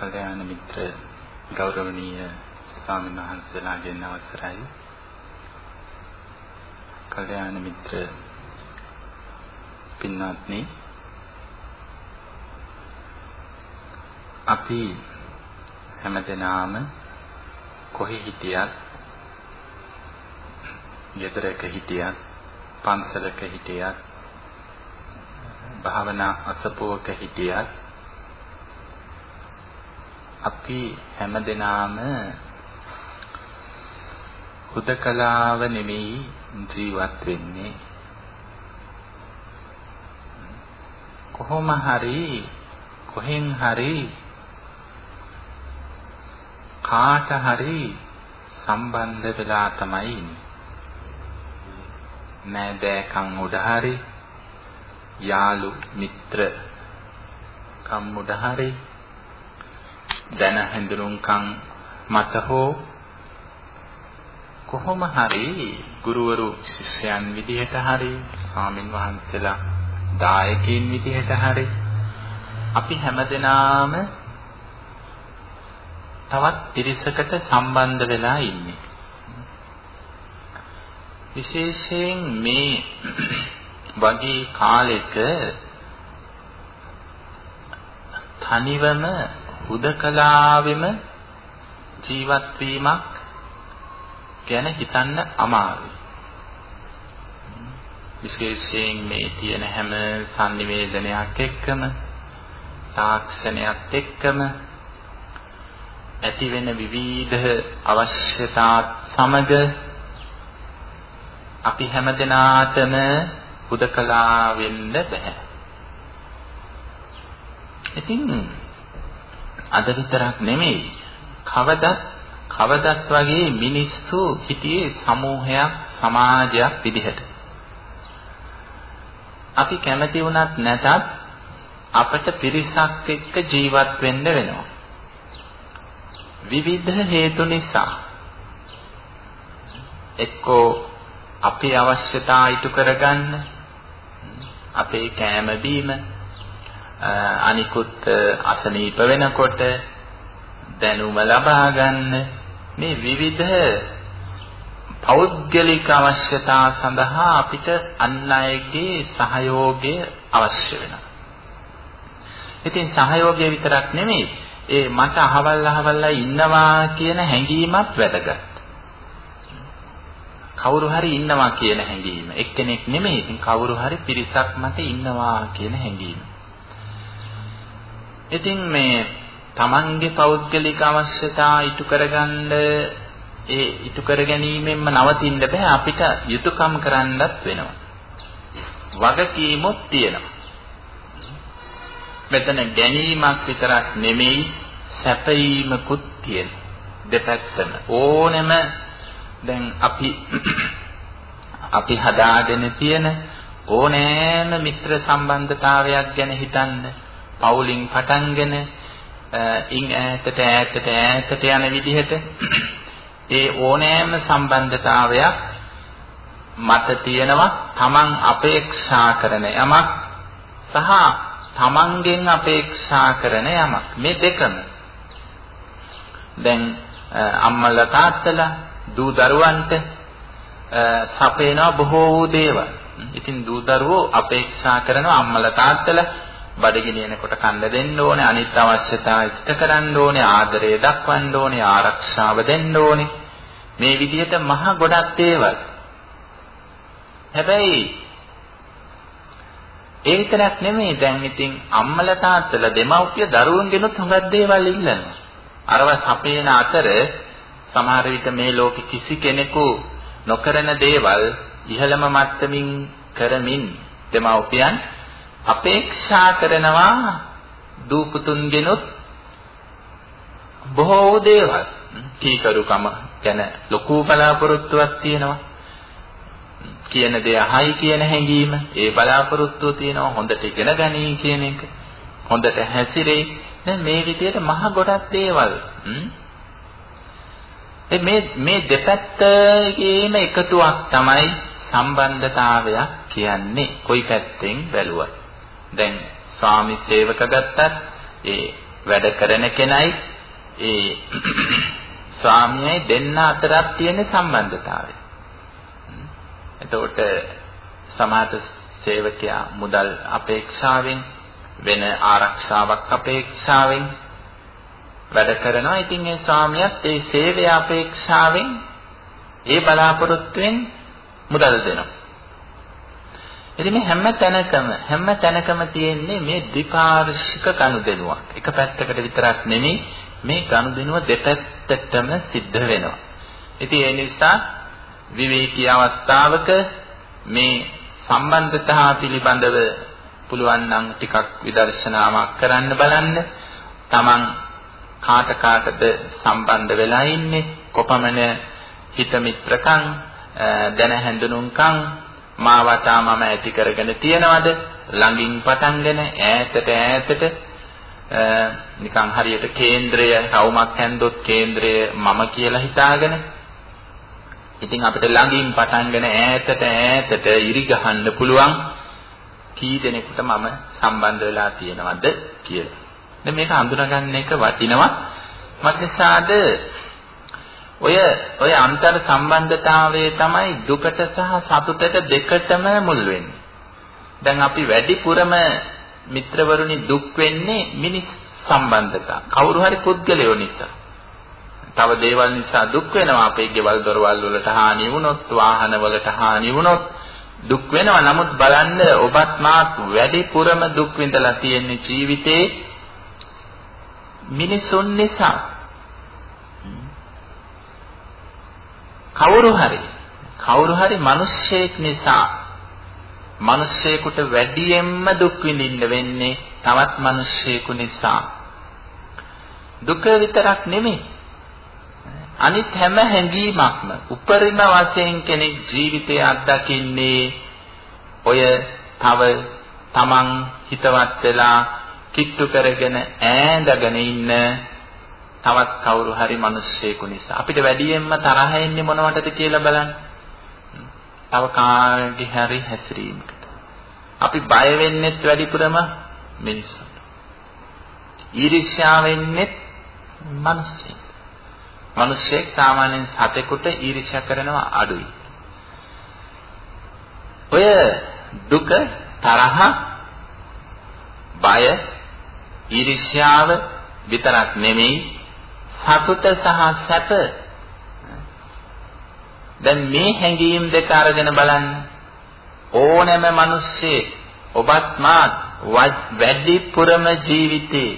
කල්යාණ මිත්‍ර ගෞරවනීය ස්වාමීන් වහන්සේලාගෙන් අවසරයි. කල්යාණ මිත්‍ර පින්වත්නි අපි හැමදෙනාම කොහේ හිටියත් ගෙදරක හිටියත් පන්සලක හිටියත් භාවනා අසපුවක හිටියත් අපි හැමදෙනාම හුදකලාව නෙමෙයි ජීවත් වෙන්නේ කොහොම හරි කොහෙන් හරි කාට හරි සම්බන්ධ වෙලා තමයි ඉන්නේ. නෑදෑකම් උඩ හරි යාළු මිත්‍ර කම් උඩ හරි දැන හැඳුනුම්කම් මත හෝ කොහොම හරි ගුරුවරු ශිෂ්‍යයන් විදිහට හරි ස්වාමින් වහන්සේලා දායකයින් විදිහට හරි අපි හැමදෙනාම තවත් පිරිසකට සම්බන්ධ වෙලා ඉන්නේ. විශේෂයෙන් මේ වගේ කාලෙක තනිවම හුදකලාවෙම ජීවත් වීමක් ගැන හිතන්න අමාරුයි. විශේෂයෙන් මේ තියෙන හැම sannivedanayak එක්කම තාක්ෂණයත් එක්කම ඇති වෙන විවිධ අවශ්‍යතාත් සමග අපි හැමදෙනාටම හුදකලා වෙන්න බෑ. ඉතින් අද විතරක් නෙමෙයි කවදත් කවදත් වගේ මිනිස්සු හිටියේ සමූහයක් සමාජයක් විදිහට. අපි කැමති වුණත් නැතත් අපට පිරිසක් එක්ක ජීවත් වෙන්න වෙනවා. විවිධ හේතු නිසා එක්කෝ අපේ අවශ්‍යතා ඉටු කරගන්න අපේ කෑම බීම අනිකුත් අසනීප වෙනකොට දැනුම ලබා ගන්න මේ විවිධ පෞද්ගලික අවශ්‍යතා සඳහා අපිට අන් අයගේ සහයෝගය අවශ්‍ය වෙනවා. ඉතින් සහයෝගය විතරක් නෙමෙයි ඒ මට අහවල් අහවල්ලා ඉන්නවා කියන හැඟීමත් වැදගත්. කවුරු හරි ඉන්නවා කියන හැඟීම. එක්කෙනෙක් නෙමෙයි. ඉතින් කවුරු හරි පිරිසක් මත ඉන්නවා කියන හැඟීම. ඉතින් මේ තමන්ගේ පෞද්ගලික අවශ්‍යතා ඉටු කරගන්න ඒ ඉටු කර ගැනීමෙන්ම නවතින්න බෑ අපිට යුතුයකම් කරන්නත් වෙනවා. වගකීමක් තියෙනවා. මෙතන ගැනීමක් විතරක් නෙමෙයි සැපයීමකුත් තියෙන. දෙපැත්තම ඕනෙම දැන් අපි අපි හදාගෙන තියෙන ඕනෑම මිත්‍ර සම්බන්ධතාවයක් ගැන හිතන්න පවුලින් පටන්ගෙන ඉන් ඈතට ඈතට ඈතට යන විදිහට ඒ ඕනෑම සම්බන්ධතාවයක් මත තියෙනවා. තමන් අපේක්ෂා කරන යමක් සහ තමන්ගෙන් අපේක්ෂා කරන යමක්. මේ දෙකම. දැන් අම්මලා තාත්තලා දූ දරුවන්ට සපේනවා බොහෝ වූ දේවල්. ඉතින් දූ දරුවෝ අපේක්ෂා කරනවා අම්මලා තාත්තලා බඩගිනිනකොට කන්න දෙන්න ඕනේ, අනිත් අවශ්‍යතා ඉෂ්ට කරන්න ඕනේ, ආදරය දක්වන්න ඕනේ, ආරක්ෂාව දෙන්න ඕනේ. මේ විදිහට මහ ගොඩක් දේවල්. හැබැයි ඒ විතරක් නෙමෙයි දැන් ඉතින් අම්මලා තාත්තලා දෙමව්පිය දරුවන්ගෙනුත් හුඟක් දේවල් ඉල්ලනවා. අරව සපේන අතර සමහර විට මේ ලෝකෙ කිසි කෙනෙකු නොකරන දේවල් ඉහළම මට්ටමින් කරමින් දෙමව්පියන් අපේක්ෂා කරනවා දූපුතුන්ගෙනුත් බොහෝ දේවල්. කීකරුකම ගැන ලොකු බලාපොරොත්තුවක් තියෙනවා. කියන දේ අහයි කියන හැඟීම ඒ බලාපොරොත්තුව තියෙනවා හොඳට ඉගෙන ගනී කියන එක හොඳට හැසිරෙයි. දැන් මේ විදිහට මහ ගොඩක් දේවල් මේ මේ දෙපැත්තේම එකතුවක් තමයි සම්බන්ධතාවයක් කියන්නේ. කොයි පැත්තෙන් බැලුවත්. දැන් ස්වාමි සේවක ගත්තත් ඒ වැඩ කරන කෙනයි ඒ ස්වාමියයි දෙන්න අතරක් තියෙන සම්බන්ධතාවය. එතකොට සමාත සේවකයා මුදල් අපේක්ෂාවෙන් වෙන ආරක්ෂාවක් අපේක්ෂාවෙන් වැඩ කරනවා. ඉතින් ඒ ස්වාමියාත් ඒ සේවය අපේක්ෂාවෙන් ඒ බලාපොරොත්තුෙන් මුදල් දෙනවා. ඉතින් මේ හැම තැනකම හැම තැනකම තියෙන්නේ මේ ද්විපාර්ශ්වික ගනුදෙනුවක්. එක පැත්තකට විතරක් නෙමෙයි මේ ගනුදෙනුව දෙපැත්තටම සිද්ධ වෙනවා. ඉතින් ඒ නිසා විවේකී අවස්ථාවක මේ සම්බන්ධතාව පිළිබඳව පුළුවන් නම් ටිකක් විදර්ශනාවක් කරන්න බලන්න. Taman කාට කාටද සම්බන්ධ වෙලා ඉන්නේ කොපමණ හිත මිත්‍රකම් දැන හැඳුනුම්කම් මා වටා මම ඇති කරගෙන තියනවද ළඟින් පටන්ගෙන ඈතට ඈතට නිකන් හරියට කේන්ද්‍රය රවුමක් හැන්දොත් කේන්ද්‍රය මම කියලා හිතාගෙන ඉතින් අපිට ළඟින් පටන්ගෙන ඈතට ඈතට ඉරි ගහන්න පුළුවන් කී දෙනෙකුට මම සම්බන්ධ වෙලා තියෙනවද කියලා. දැන් මේක හඳුනාගන්න එක වටිනවා. මක්නිසාද ඔය ඔය අන්තර් සම්බන්ධතාවයේ තමයි දුකට සහ සතුටට දෙකටම මුල් වෙන්නේ. දැන් අපි වැඩිපුරම මිත්‍රවරුනි දුක් වෙන්නේ මිනිස් සම්බන්ධතා. කවුරු හරි පුද්ගලයෝ නිසා. තව දේවල් නිසා දුක් වෙනවා. අපේ ගෙවල් දොරවල් වලට හානි වුණොත්, වාහන වලට හානි වුණොත් දුක් වෙනවා. නමුත් බලන්න ඔබත් මාත් වැඩිපුරම දුක් විඳලා තියෙන ජීවිතේ මිනිසුන් නිසා කවුරු හරි කවුරු හරි මිනිස්සෙක් නිසා මිනිස්සෙකුට වැඩියෙන්ම දුක් විඳින්න වෙන්නේ තවත් මිනිස්සෙකු නිසා. දුක විතරක් නෙමෙයි. අනිත් හැම හැඟීමක්ම උපරිම වශයෙන් කෙනෙක් ජීවිතය අත්දකින්නේ ඔය තව තමන් හිතවත් වෙලා කිට්ටු කරගෙන ඈඳගෙන ඉන්න තවත් කවුරු හරි මිනිස්සෙකු නිසා අපිට වැඩියෙන්ම තරහ එන්නේ මොනවටද කියලා බලන්න. තව කාගේ හරි හැසිරීමකට. අපි බය වෙන්නෙත් වැඩිපුරම මිනිස්සුන්ට. ඊර්ෂ්‍යා වෙන්නෙත් මිනිස්සුන්ට. මිනිස්සෙක් සාමාන්‍යයෙන් සතෙකුට ඊර්ෂ්‍යා කරනවා අඩුයි. ඔය දුක තරහ බය ඊර්ෂ්‍යාව විතරක් නෙමෙයි සතුට සහ සැප දැන් මේ හැඟීම් දෙක අරගෙන බලන්න ඕනෑම මිනිස්සේ ඔබත් මාත් වැඩිපුරම ජීවිතේ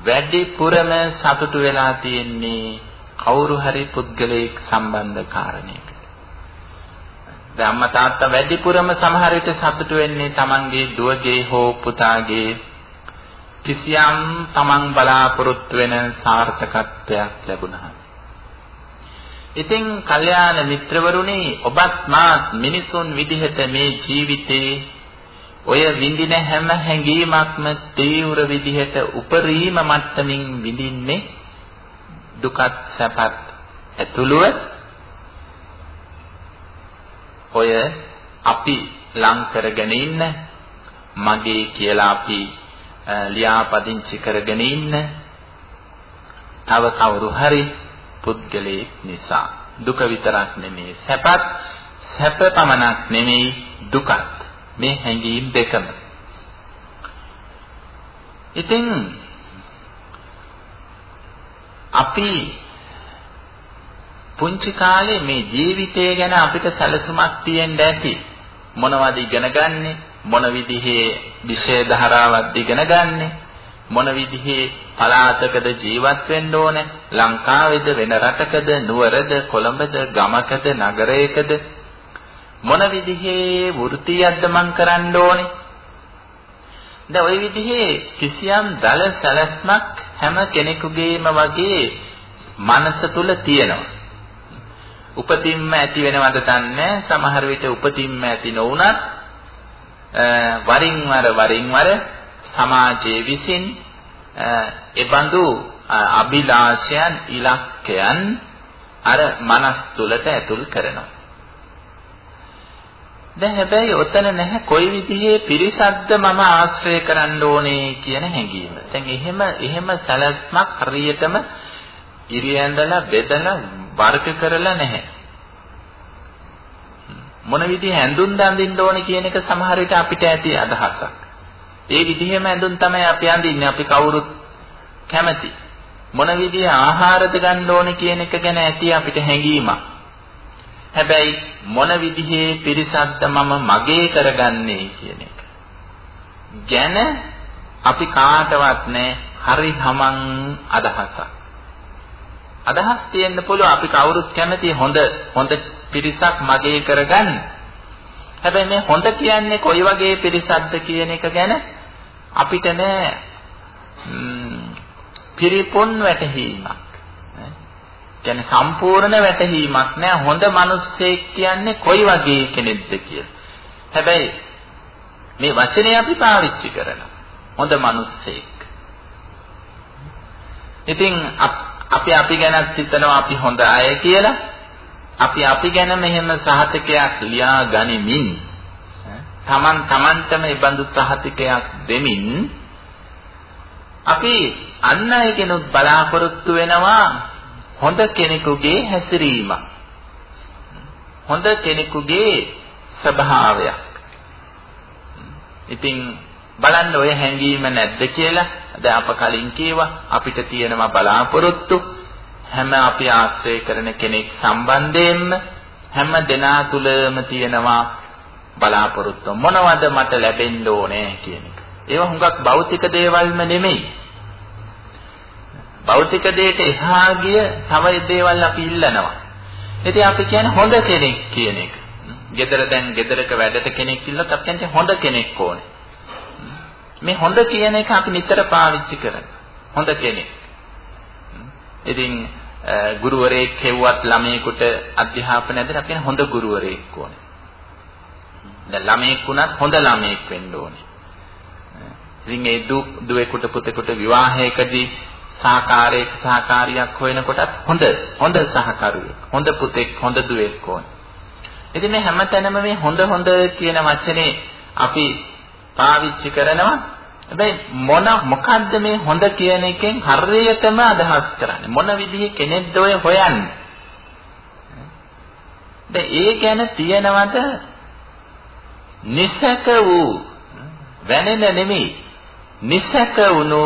වැඩිපුරම සතුටු වෙලා තියෙන්නේ කවුරු හරි පුද්ගලයෙක් සම්බන්ධ කාරණයකට. දැන් අම්මා තාත්තා වැඩිපුරම සමහර විට සතුටු වෙන්නේ Tamanගේ දුවගේ හෝ පුතාගේ කිසියම් තමන් බලාපොරොත්තු වෙන සාර්ථකත්වයක් ලැබුණා. ඉතින් කල්යාණ මිත්‍රවරුනි ඔබත් මාත් මිනිසුන් විදිහට මේ ජීවිතේ ඔය විඳින හැම හැඟීමක්ම තීව්‍ර විදිහට උපරිම මට්ටමින් විඳින්නේ දුකත් සැපත් ඇතුළුව ඔය අපි ලං කරගෙන ඉන්න මගේ කියලා අපි ලියාපදිංචි කරගෙන ඉන්න තව කවුරු හරි පුද්ගලයෙක් නිසා. දුක විතරක් නෙමෙයි සැපත් සැප පමණක් නෙමෙයි දුකත්. මේ හැඟීම් දෙකම. ඉතින් අපි පුංචි කාලේ මේ ජීවිතය ගැන අපිට සැලසුමක් තියෙන්න ඇති. මොනවද ඉගෙන ගන්නේ? මොන විදිහේ විෂය ධාරාවක්ද ඉගෙන ගන්නෙ? මොන විදිහේ පළාතකද ජීවත් වෙන්න ඕනේ? ලංකාවේද වෙන රටකද නුවරද කොළඹද ගමකද නගරයකද? මොන විදිහේ වෘත්තියක්ද මං කරන්න ඕනේ? දැන් ওই විදිහේ කිසියම් දල සැලැස්මක් හැම කෙනෙකුගේම වගේ මනස තුල තියෙනවා. උපතින්ම ඇති වෙනවද දන්නේ සමහර විට උපතින්ම ඇති නොවුනත් වරින් වර වරින් වර සමාජයේ විසින් එබඳු අභිලාෂයන් ඉලක්කයන් අර මනස් තුලට ඇතුල් කරනවා. දැන් හැබැයි ඔතන නැහැ කොයි විදිහේ පිරිසක්ද මම ආශ්‍රය කරන්න ඕනේ කියන හැඟීම. දැන් එහෙම එහෙම සැලැස්මක් හරියටම ඉරියැඳලා බෙදලා වර්ග කරලා නැහැ. මොන විදිහේ ඇඳුම් දඳින්න ඕනේ කියන එක සමහර විට අපිට ඇති අදහසක්. ඒ විදිහේම ඇඳුම් තමයි අපි අඳින්නේ. අපි කවුරුත් කැමති. මොන විදිහේ ආහාරද ගන්න ඕනේ කියන එක ගැන ඇති අපිට හැඟීමක්. හැබැයි මොන විදිහේ පිරිසක්ද මම මගේ කරගන්නේ කියන එක. ගැන අපි කාටවත් නැහැ හරි හමං අදහසක්. අදහස් තියෙන්න පුළුවන් අපි කවුරුත් කැමති හොඳ හොඳ පිරිසක් මගේ කරගන්න. හැබැයි මේ හොඳ කියන්නේ කොයි වගේ පිරිසක්ද කියන එක ගැන අපිට නෑ පිරිපොන් වැටහීමක්. කියන්නේ සම්පූර්ණ වැටහීමක් නෑ හොඳ මිනිස්සෙක් කියන්නේ කොයි වගේ කෙනෙක්ද කියලා. හැබැයි මේ වචනේ අපි පාවිච්චි කරනවා. හොඳ මිනිස්සෙක්. ඉතින් අපි අපි ගැනත් හිතනවා අපි හොඳ අය කියලා. අපි අපි ගැන මෙහෙම සහතිකයක් ලියා ගනිමින් තමන් තමන්ටම ඒ බඳු සහතිකයක් දෙමින් අපි අන් අය කෙනුත් බලාපොරොත්තු වෙනවා හොඳ කෙනෙකුගේ හැසිරීම. හොඳ කෙනෙකුගේ ස්වභාවයක්. ඉතින් බලන්න ඔය හැඟීම නැද්ද කියලා දැන් අප කලින් කීවා අපිට තියෙනවා බලාපොරොත්තු හැම අපි ආශ්‍රය කරන කෙනෙක් සම්බන්ධයෙන්ම හැම දෙනා තුලම තියෙනවා බලාපොරොත්තු මොනවද මට ලැබෙන්න ඕනේ කියන එක. ඒවා හුඟක් භෞතික දේවල්ම නෙමෙයි. භෞතික දෙයට එහා ගිය තව දේවල් අපි ඉල්ලනවා. ඉතින් අපි කියන්නේ හොඳ කෙනෙක් කියන එක. ගෙදර දැන් ගෙදරක වැඩට කෙනෙක් ඉල්ලත් අපි කියන්නේ හොඳ කෙනෙක් ඕනේ. මේ හොඳ කියන එක අපි නිතර පාවිච්චි කරනවා. හොඳ කෙනෙක්. ඉතින් ගුරුවරයෙක් හෙව්වත් ළමයෙකුට අධ්‍යාපනය දෙන්න අපි කියන හොඳ ගුරුවරයෙක් ඕනේ. දැන් ළමයෙක් වුණත් හොඳ ළමයෙක් වෙන්න ඕනේ. ඉතින් ඒ දුවෙකුට පුතෙකුට විවාහයකදී සහකාරයක සහකාරියක් හොයනකොටත් හොඳ හොඳ සහකරුවෙක් හොඳ පුතෙක් හොඳ දුවෙක් ඕනේ. ඉතින් මේ හැමතැනම මේ හොඳ හොඳ කියන වචනේ අපි පාවිච්චි කරනවා. හැබැයි මොන මොකද්ද මේ හොඳ කියන එකෙන් හරියටම අදහස් කරන්නේ? මොන විදිහේ කෙනෙක්ද ඔය හොයන්නේ? දැන් ඒ ගැන තියනවද නිසක වූ වැනෙන නෙමෙයි නිසක වුණු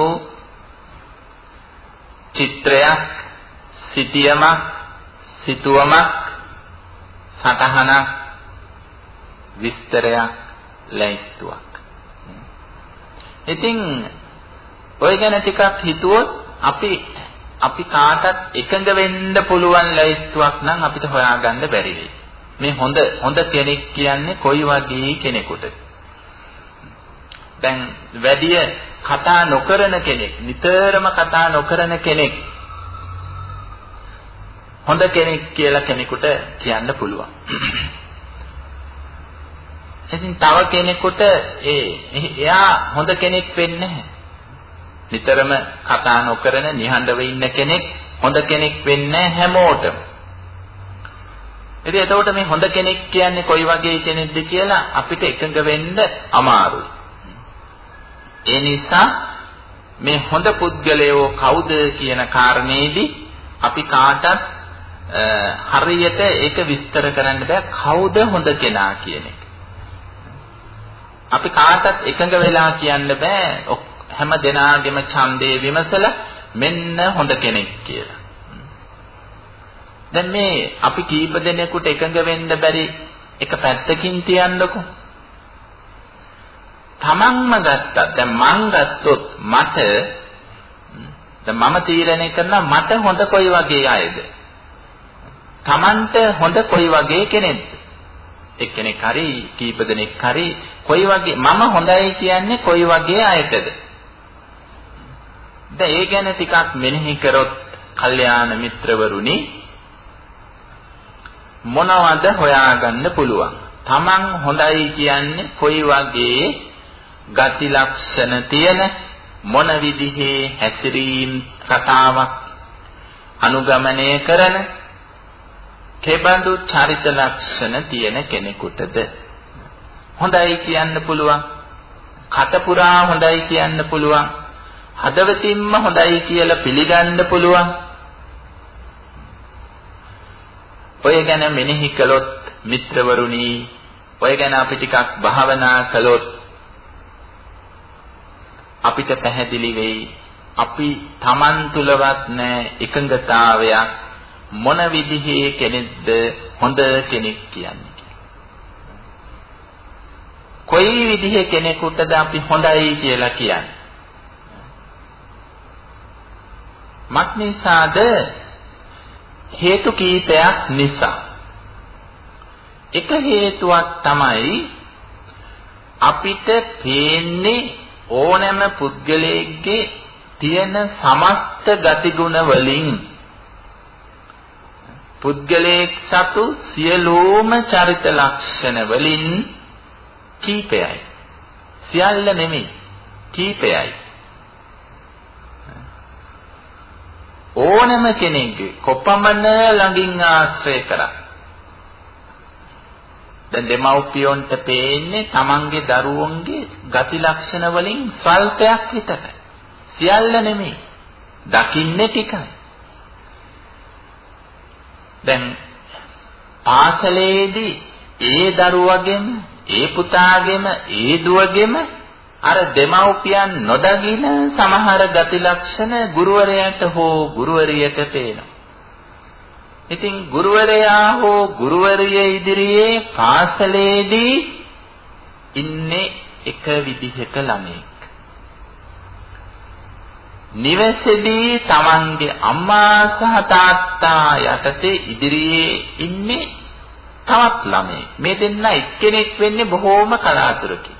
චිත්‍රයක් සිටියමක් සිතුවමක් සටහනක් විස්තරයක් ලැයිස්තුවක් ඉතින් ඔය ගැන ටිකක් හිතුවොත් අපි අපි කාටත් එකඟ වෙන්න පුළුවන් ලැයිස්තුවක් නම් අපිට හොයාගන්න බැරි වෙයි. මේ හොඳ හොඳ කෙනෙක් කියන්නේ කොයි වගේ කෙනෙකුද? දැන් වැඩිය කතා නොකරන කෙනෙක්, නිතරම කතා නොකරන කෙනෙක් හොඳ කෙනෙක් කියලා කෙනෙකුට කියන්න පුළුවන්. ඉතින් තව කෙනෙකුට ඒ එයා හොඳ කෙනෙක් වෙන්නේ නැහැ. නිතරම කතා නොකරන නිහඬව ඉන්න කෙනෙක් හොඳ කෙනෙක් වෙන්නේ හැමෝටම. ඉතින් එතකොට මේ හොඳ කෙනෙක් කියන්නේ කොයි වගේ කෙනෙක්ද කියලා අපිට එකඟ වෙන්න අමාරුයි. ඒ නිසා මේ හොඳ පුද්ගලයෝ කවුද කියන කාරණේදී අපි කාටත් හරියට ඒක විස්තර කරන්න බෑ කවුද හොඳ කෙනා කියන එක. අපි කාටත් එකඟ වෙලා කියන්න බෑ හැම දෙනාගේම ඡන්දේ විමසලා මෙන්න හොඳ කෙනෙක් කියලා. දැන් මේ අපි කීප දෙනෙකුට එකඟ වෙන්න බැරි එක පැත්තකින් තියන්නකෝ. තමන්ම ගත්තත් දැන් මං ගත්තොත් මට දැන් මම තීරණය කරනවා මට හොඳ කොයි වගේ අයද? තමන්ට හොඳ කොයි වගේ කෙනෙක්ද? එක්කෙනෙක් හරි කීප දෙනෙක් හරි කොයි වගේ මම හොඳයි කියන්නේ කොයි වගේ අයටද? දැන් ඒ ගැන ටිකක් මෙනෙහි කරොත් කල්යාණ මිත්‍රවරුනි මොනවද හොයාගන්න පුළුවන්? Taman හොඳයි කියන්නේ කොයි වගේ ගති ලක්ෂණ තියෙන මොන විදිහේ හැසිරීම් රටාවක් අනුගමනය කරන කෙබඳු චරිත ලක්ෂණ තියෙන කෙනෙකුටද හොඳයි කියන්න පුළුවන්. කට පුරා හොඳයි කියන්න පුළුවන්. හදවතින්ම හොඳයි කියලා පිළිගන්න පුළුවන්. ඔය ගැන මෙනෙහි කළොත් මිත්‍රවරුනි ඔය ගැන අපි ටිකක් භාවනා කළොත් අපිට පැහැදිලි වෙයි අපි Taman තුලවත් නැ එකඟතාවයක් මොන විදිහේ කෙනෙක්ද හොඳ කෙනෙක් කියන්නේ කොයි විදිහේ කෙනෙකුටද අපි හොඳයි කියලා කියන්නේ? මක්නිසාද හේතු කීපයක් නිසා. එක හේතුවක් තමයි අපිට පේන්නේ ඕනෑම පුද්ගලයෙක්ගේ තියෙන සමස්ත ගතිගුණ වලින්. පුද්ගලයෙක් සතු සියලුම චරිත ලක්ෂණ වලින් කීපයයි සියල්ල නෙමෙයි කීපයයි ඕනෑම කෙනෙක්ගේ කොපමණ ළඟින් ආශ්‍රය කරා දැන් දෙමව්පියොන්ට පේන්නේ තමන්ගේ දරුවන්ගේ ගති ලක්ෂණ වලින් ස්වල්පයක් විතරයි. සියල්ල නෙමෙයි. දකින්නේ ටිකයි. දැන් පාසලේදී ඒ දරුවගෙම ඒ පුතාගෙම ඒ දුවගෙම අර දෙමව්පියන් නොදකින සමහර ගති ලක්ෂණ ගුරුවරයාට හෝ ගුරුවරියට පේනවා. ඉතින් ගුරුවරයා හෝ ගුරුවරිය ඉදිරියේ පාසලේදී ඉන්නේ එක විදිහක ළමෙක්. නිවසේදී Tamanගේ අම්මා සහ තාත්තා යටතේ ඉදිරියේ ඉන්නේ තවත් ළමෙක්. මේ දෙන්න එක්කෙනෙක් වෙන්නේ බොහෝම කලාතුරකින්.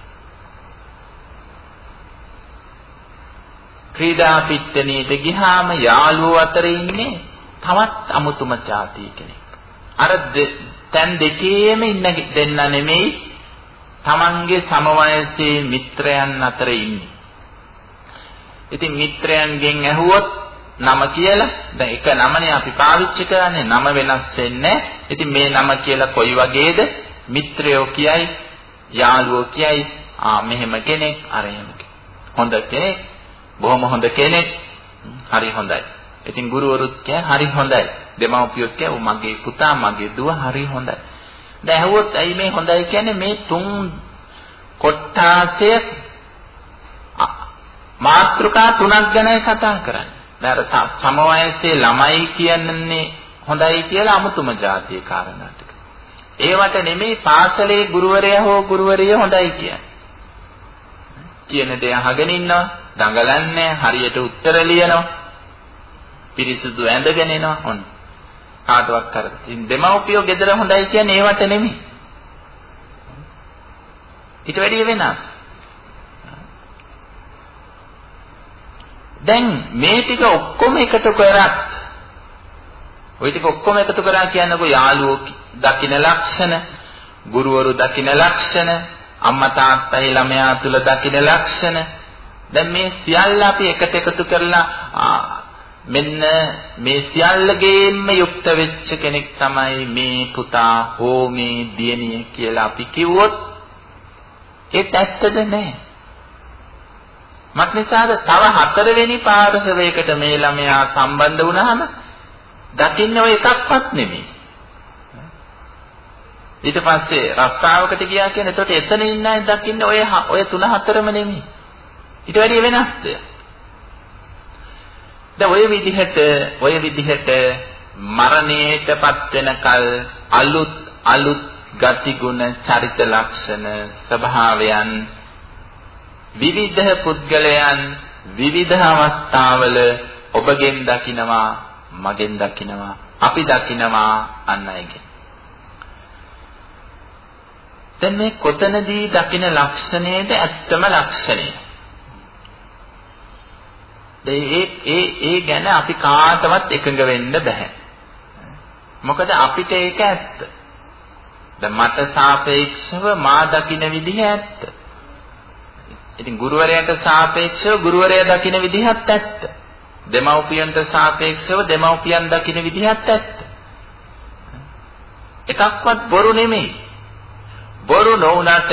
ක්‍රීඩා පිට්ටනියට ගියාම යාළුවෝ අතර ඉන්නේ තවත් අමුතුම જાති කෙනෙක්. අර තැන් දෙකේම ඉන්න දෙන්න නෙමෙයි තමන්ගේ සමවයසේ මිත්‍රයන් අතර ඉන්නේ. ඉතින් මිත්‍රයන්ගෙන් ඇහුවොත් නම කියලා දැන් එක නමනේ අපි පාවිච්චි කරන්නේ නම වෙනස් වෙන්නේ. ඉතින් මේ නම කියලා කොයි වගේද? මිත්‍රයෝ කියයි, යාළුවෝ කියයි, ආ මෙහෙම කෙනෙක්, අර එහෙම හොඳ කෙනෙක්, බොහොම හොඳ කෙනෙක්, හරි හොඳයි. ඉතින් ගුරුවරුත් කිය හරි හොඳයි. දෙමව්පියොත් කිය මගේ පුතා මගේ දුව හරි හොඳයි. දැන් ඇහුවොත් ඇයි මේ හොඳයි කියන්නේ මේ තුන් කොට්ටාසය මාත්‍රිකා තුනක් ගැනයි කතා කරන්නේ. දැන් අර සමවයසේ ළමයි කියන්නේ හොඳයි කියලා අමුතුම જાතිය කාරණා ටික. ඒවට නෙමෙයි පාසලේ ගුරුවරයා හෝ ගුරුවරිය හොඳයි කියන්නේ. කියන දේ අහගෙන ඉන්නවා, දඟලන්නේ හරියට උත්තර ලියනවා. පිරිසුදු ඇඳගෙන එනවා ඔන්න. කාටවත් කර. ඉතින් දෙමව්පියෝ ගෙදර හොඳයි කියන්නේ ඒවට නෙමෙයි. ඊට වැඩිය වෙනස්. දැන් මේ ටික ඔක්කොම එකතු කරත් ওই ටික ඔක්කොම එකතු කරා කියන්නකෝ යාළුවෝ දකින්න ලක්ෂණ, ගුරුවරු දකින්න ලක්ෂණ, අම්මා තාත්තයි ළමයා තුල දකින්න ලක්ෂණ. දැන් මේ සියල්ල අපි එකට එකතු කරලා මෙන්න මේ සියල්ලගේම යුක්ත වෙච්ච කෙනෙක් තමයි මේ පුතා හෝ මේ දියණිය කියලා අපි කිව්වොත් ඒත් ඇත්තද නැහැ. මක්නිසාද තව හතරවෙනි පාර්ශවයකට මේ ළමයා සම්බන්ධ වුණාම දකින්න ඔය එකක්වත් නෙමෙයි. ඊට පස්සේ රස්තාවකට ගියා කියන්නේ එතකොට එතන ඉන්න අය දකින්න ඔය ඔය තුන හතරම නෙමෙයි. ඊට වැඩිය වෙනස්ද? දැන් ඔය විදිහට ඔය විදිහට මරණයටපත් වෙනකල් අලුත් අලුත් ගතිගුණ චරිත ලක්ෂණ ස්වභාවයන් විවිධ පුද්ගලයන් විවිධ අවස්ථාවල ඔබගෙන් දකිනවා මගෙන් දකිනවා අපි දකිනවා අන් අයගෙන් දැන් මේ කොතනදී දකින ලක්ෂණයේද ඇත්තම ලක්ෂණය ඒ ඒ ඒ ගැන අපි කාටවත් එකඟ වෙන්න බෑ. මොකද අපිට ඒක ඇත්ත. දැන් මට සාපේක්ෂව මා දකින විදිහ ඇත්ත. ඉතින් ගුරුවරයාට සාපේක්ෂව ගුරුවරයා දකින විදිහත් ඇත්ත. දෙමව්පියන්ට සාපේක්ෂව දෙමව්පියන් දකින විදිහත් ඇත්ත. එකක්වත් බොරු නෙමෙයි. බොරු නොවුනට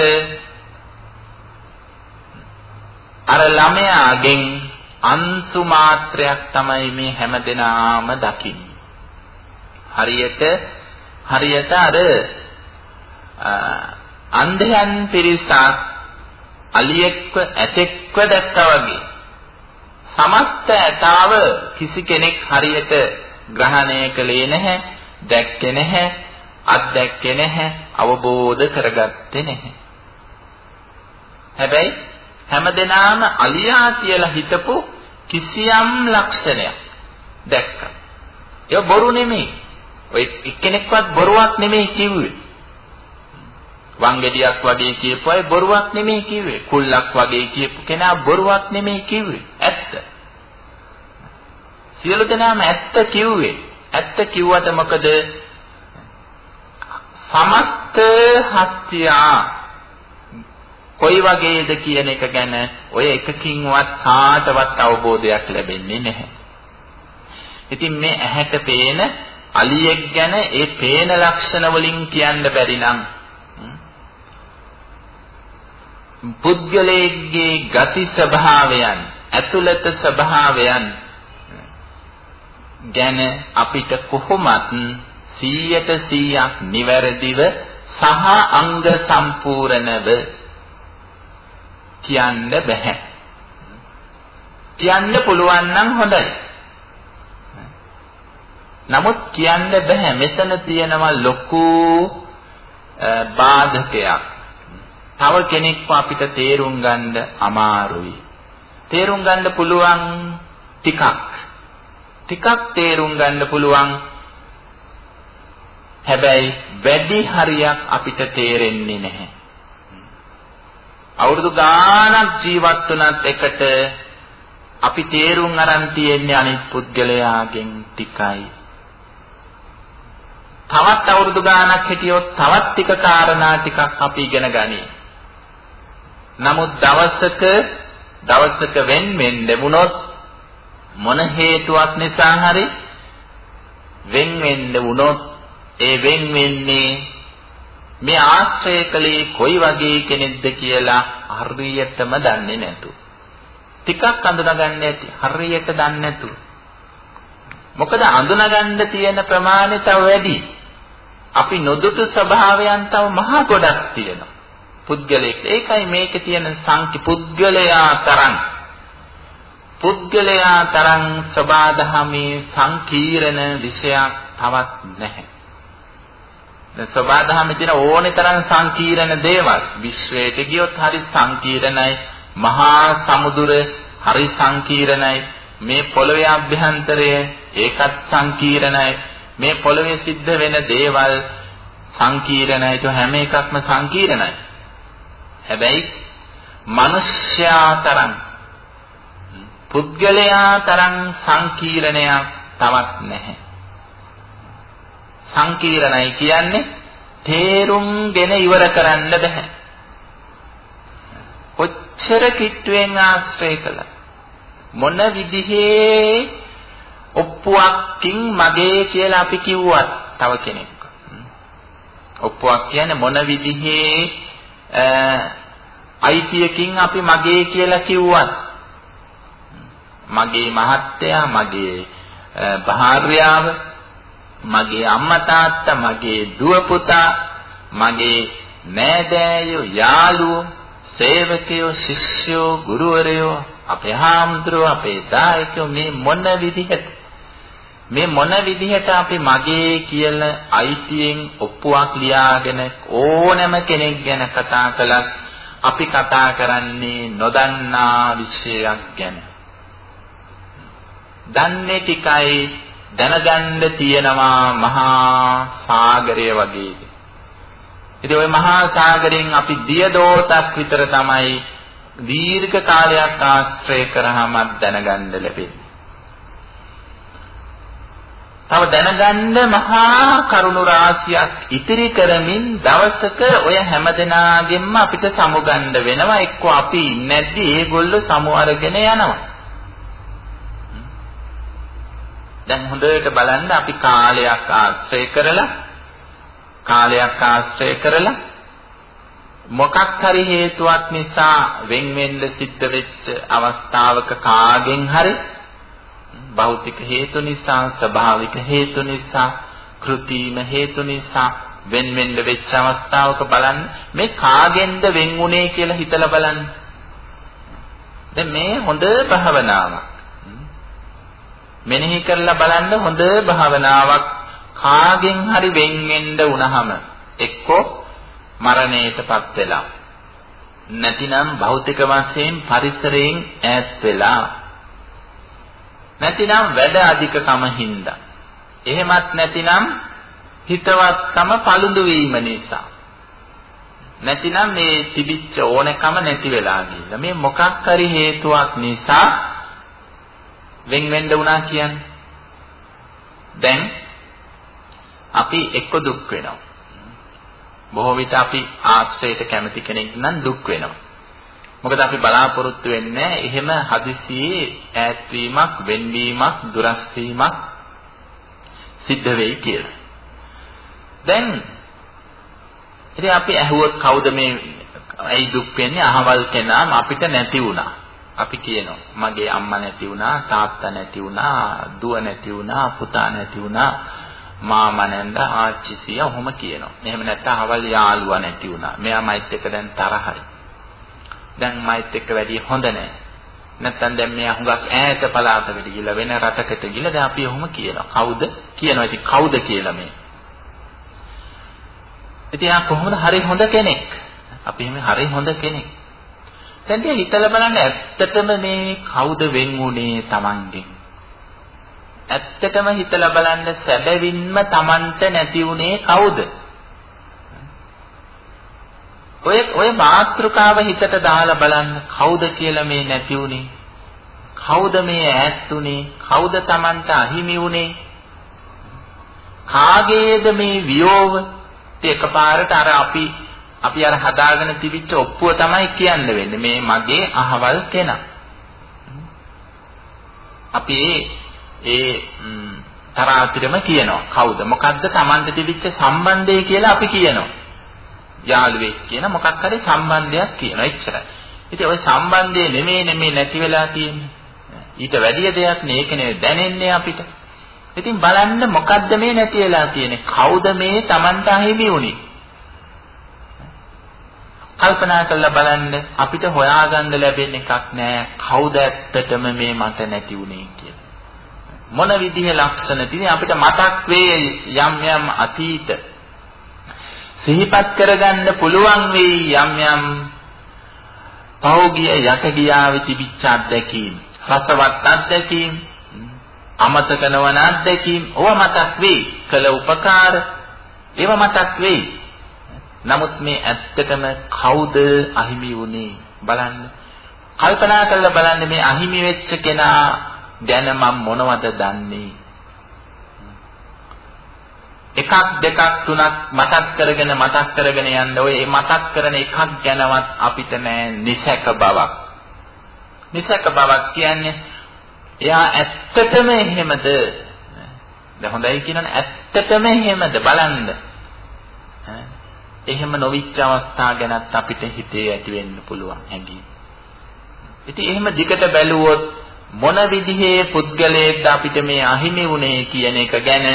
අර ළමයාගෙන් අන්සු මාත්‍රයක් තමයි මේ හැමදෙනාම දකින්නේ. හරියට හරියට අර අන්ධයන් පිරිසක් අලියෙක්ව ඇතෙක්ව දැක්කා වගේ. සමස්ත ඇතාව කිසි කෙනෙක් හරියට ග්‍රහණය කළේ නැහැ දැක්කේ නැහැ අත්දැක්කේ නැහැ අවබෝධ කරගත්තේ නැහැ. හැබැයි හැමදෙනාම අලියා කියලා හිතපු කිසියම් ලක්ෂණයක් දැක්කා. ඒ බොරු නෙමෙයි. ඔය එක්කෙනෙක්වත් බොරුවක් නෙමෙයි කිව්වේ. වංගෙඩියක් වගේ කියපු අය බොරුවක් නෙමෙයි කිව්වේ. කුල්ලක් වගේ කියපු කෙනා බොරුවක් නෙමෙයි කිව්වේ. ඇත්ත. සියලු දෙනාම ඇත්ත කිව්වේ. ඇත්ත කිව්වට මොකද? සමස්ත හත්‍යා කොයි වගේද කියන එක ගැන ඔය එකකින්වත් කාටවත් අවබෝධයක් ලැබෙන්නේ නැහැ. ඉතින් මේ ඇහැට පේන අලියෙක් ගැන ඒ පේන ලක්ෂණ වලින් කියන්න බැරි නම් පුද්ගලයේ ගති ස්වභාවයන් ඇතුළත ස්වභාවයන් ගැන අපිට කොහොමත් 100ට 100ක් නිවැරදිව සහ අංග සම්පූර්ණව කියන්න බෑ. කියන්න පුළුවන් නම් හොඳයි. නමුත් කියන්න බෑ. මෙතන තියෙනවා ලොකු බාධකයක්. තව කෙනෙක්ව අපිට තේරුම් ගන්න අමාරුයි. තේරුම් ගන්න පුළුවන් ටිකක්. ටිකක් තේරුම් ගන්න පුළුවන්. හැබැයි වැඩි හරියක් අපිට තේරෙන්නේ නැහැ. අවුරුදු ගාණක් ජීවත් වුණත් එකට අපි තේරුම් අරන් තියෙන්නේ අනිත් පුද්ගලයාගෙන් ටිකයි. තවත් අවුරුදු ගාණක් හිටියොත් තවත් ටික කාරණා ටිකක් අපි ඉගෙන ගනී. නමුත් දවසක දවසක වෙන් වෙන්න වුණොත් මොන හේතුවක් නිසා හරි වෙන් වෙන්න වුණොත් ඒ වෙන් වෙන්නේ මේ ආශ්‍රය කලේ කොයි වගේ කෙනෙක්ද කියලා හරියටම දන්නේ නැතු. ටිකක් අඳුනගන්න ඇති. හරියට දන්නේ නැතු. මොකද අඳුනගන්න තියෙන ප්‍රමාණය තව වැඩි. අපි නොදුටු ස්වභාවයන් තව මහා ගොඩක් තියෙනවා. පුද්ගලයෙක්. ඒකයි මේකේ තියෙන සංකි පුද්ගලයා තරම් පුද්ගලයා තරම් සබාධමේ සංකීර්ණ විෂයක් තවත් නැහැ. දැන් සබාධමේ තියෙන ඕනේ තරම් සංකීර්ණ දේවල් විශ්වයට ගියොත් හරි සංකීර්ණයි. මහා සමුදුර හරි සංකීර්ණයි. මේ පොළවේ අභ්‍යන්තරය ඒකත් සංකීර්ණයි. මේ පොළවේ සිද්ධ වෙන දේවල් සංකීර්ණයි. ඒ හැම එකක්ම සංකීර්ණයි. හැබැයි මිනිස්යා තරම් පුද්ගලයා තරම් සංකීර්ණයක් තවත් නැහැ. සංකීර්ණයි කියන්නේ තේරුම්ගෙන ඉවර කරන්න බෑ. කොච්චර කිට්ටුවෙන් ආශ්‍රය කළා. මොන විදිහේ ඔප්පුවක්කින් මගේ කියලා අපි කිව්වත් තව කෙනෙක්. ඔප්පුවක් කියන්නේ මොන විදිහේ අයිතියකින් අපි මගේ කියලා කිව්වත් මගේ මහත්තයා මගේ භාර්යාව මගේ අම්මා තාත්තා මගේ දුව පුතා මගේ නෑදෑයෝ යාළුවෝ සේවකයෝ ශිෂ්‍යයෝ ගුරුවරයෝ අපේ හාමුදුරුවෝ අපේ දායකයෝ මේ මොන විදිහට? මේ මොන විදිහට අපි මගේ කියලා අයිතියෙන් ඔප්පුවක් ලියාගෙන ඕනෑම කෙනෙක් ගැන කතා කළත් අපි කතා කරන්නේ නොදන්නා විශේෂයක් ගැන. දන්නේ ටිකයි දැනගන්න තියෙනවා මහා සාගරය වගේ. ඉතින් ওই මහා සාගරයෙන් අපි දියදෝතක් විතර තමයි දීර්ඝ කාලයක් ආශ්‍රය කරාම දැනගන්න ලැබෙන්නේ. තව දැනගන්න මහා කරුණු රාශියක් ඉතිරි කරමින් දවසක ඔය හැමදෙනාගෙන්ම අපිට සමුගන්න වෙනවා. එක්ක අපි නැද්දි ඒගොල්ලෝ සමු අරගෙන යනවා. දැන් හොඳට බලන්න අපි කාලයක් ආශ්‍රය කරලා කාලයක් ආශ්‍රය කරලා මොකක් හරි හේතුවක් නිසා වෙන් වෙන්න සිද්ධ වෙච්ච අවස්ථාවක කාගෙන් හරි භෞතික හේතු නිසා ස්වභාවික හේතු නිසා කෘතිම හේතු නිසා වෙන් වෙන්න වෙච්ච අවස්ථාවක බලන්න මේ කාගෙන්ද වෙන් වුනේ කියලා හිතලා බලන්න. දැන් මේ හොඳ භාවනාවක්. මෙනෙහි කරලා බලන්න හොඳ භාවනාවක් කාගෙන් හරි වෙන් වෙන්න වුණාම එක්කෝ මරණයටපත් වෙලා නැතිනම් භෞතික වශයෙන් පරිසරයෙන් ඈත් වෙලා නැතිනම් වැඩ අධිකකම හින්දා. එහෙමත් නැතිනම් හිතවත්කම paludu වීම නිසා. නැතිනම් මේ තිබිච්ච ඕනකම නැති වෙලා ගිහිල්ලා. මේ මොකක් හරි හේතුවක් නිසා වෙන් වෙන්න වුණා කියන්නේ. දැන් අපි එක්ක දුක් වෙනවා. බොහෝ විට අපි ආශ්‍රයයට කැමති කෙනෙක් නම් දුක් වෙනවා. මොකද අපි බලාපොරොත්තු වෙන්නේ එහෙම හදිසියේ ඈත්වීමක්, වෙන්වීමක්, දුරස් වීමක් සිද්ධ වෙයි කියලා. දැන් ඉතින් අපි ඇහුවොත් කවුද මේ ඇයි දුක් වෙන්නේ? අහවල් කෙනාම අපිට නැති වුණා. අපි කියනවා මගේ අම්මා නැති වුණා, තාත්තා නැති වුණා, දුව නැති වුණා, පුතා නැති වුණා. මාමා නැන්ද ආච්චි සියා ඔහොම කියනවා. එහෙම නැත්නම් අවල් යාළුවා නැති වුණා. මෙයා මයිත් එක්ක දැන් තරහයි. දැන් මයිත් එක්ක වැඩි හොඳ නැහැ. නැත්නම් දැන් මෙයා හුඟක් ඈත පළාතකට ගිහිල්ලා වෙන රටකට ගිහිල්ලා දැන් අපි ඔහොම කියනවා. කවුද? කියනවා. ඉතින් කවුද කියලා මේ. ඉතින් ආ කොහොමද හරි හොඳ කෙනෙක්? අපි එහෙම හරි හොඳ කෙනෙක්. දැන් හිතලා බලන්න ඇත්තටම මේ කවුද වෙන් වුනේ Tamanගෙන්? ඇත්තටම හිතලා බලන්න සැබවින්ම Tamanට නැති උනේ කවුද? ඔය ඔය මාත්‍රකාව හිතට දාලා බලන්න කවුද කියලා මේ නැති උනේ? කවුද මේ ඈත් උනේ? කවුද Tamanට අහිමි උනේ? කාගේද මේ වියෝව? එකපාරට අර අපි අපි අර හදාගෙන තිබිච්ච ඔප්පුව තමයි කියන්න වෙන්නේ මේ මගේ අහවල් කෙනා. අපි ඒ තරාතිරම කියනවා. කවුද? මොකද්ද Tamante තිබිච්ච සම්බන්ධය කියලා අපි කියනවා. යාළුවෙක් කියන මොකක් හරි සම්බන්ධයක් කියනවා. එච්චරයි. ඉතින් ওই සම්බන්ධය නෙමෙයි නෙමෙයි නැති වෙලා තියෙන්නේ. ඊට වැඩිය දෙයක් මේකනේ දැනෙන්නේ අපිට. ඉතින් බලන්න මොකද්ද මේ නැති වෙලා තියෙන්නේ? කවුද මේ Tamante අහිමි වුනේ? කල්පනා කරලා බලන්න අපිට හොයාගන්න ලැබෙන එකක් නෑ. කවුද ඇත්තටම මේ මට නැති වුනේ කියලා. මොන විදිහේ ලක්ෂණ තියෙන අපිට මතක් වේ යම් යම් අතීත සිහිපත් කරගන්න පුළුවන් වෙයි යම් යම් පෞගිය යට ගියාවේ තිබිච්ච අත්දැකීම් රසවත් අත්දැකීම් අමතක නොවන අත්දැකීම් ඕව මතක් වෙයි කළ උපකාර ඒව මතක් වෙයි. නමුත් මේ ඇත්තටම කවුද අහිමි වුනේ? බලන්න. කල්පනා කරලා බලන්න මේ අහිමි වෙච්ච කෙනා ගැන මම මොනවද දන්නේ? එකක් දෙකක් තුනක් මතක් කරගෙන මතක් කරගෙන යන්න ඔය මතක් කරන එකක් ගැනවත් අපිට නෑ නිසක බවක්. නිසක බවක් කියන්නේ එයා ඇත්තටම එහෙමද? දැන් හොඳයි කියනවනේ ඇත්තටම එහෙමද බලන්න. එහෙම නොවිච්ච අවස්ථා ගැනත් අපිට හිතේ ඇති වෙන්න පුළුවන් හැඟීම්. ඉතින් එහෙම දිගට බැලුවොත් මොන විදිහේ පුද්ගලයෙක්ද අපිට මේ අහිමි වුනේ කියන එක ගැන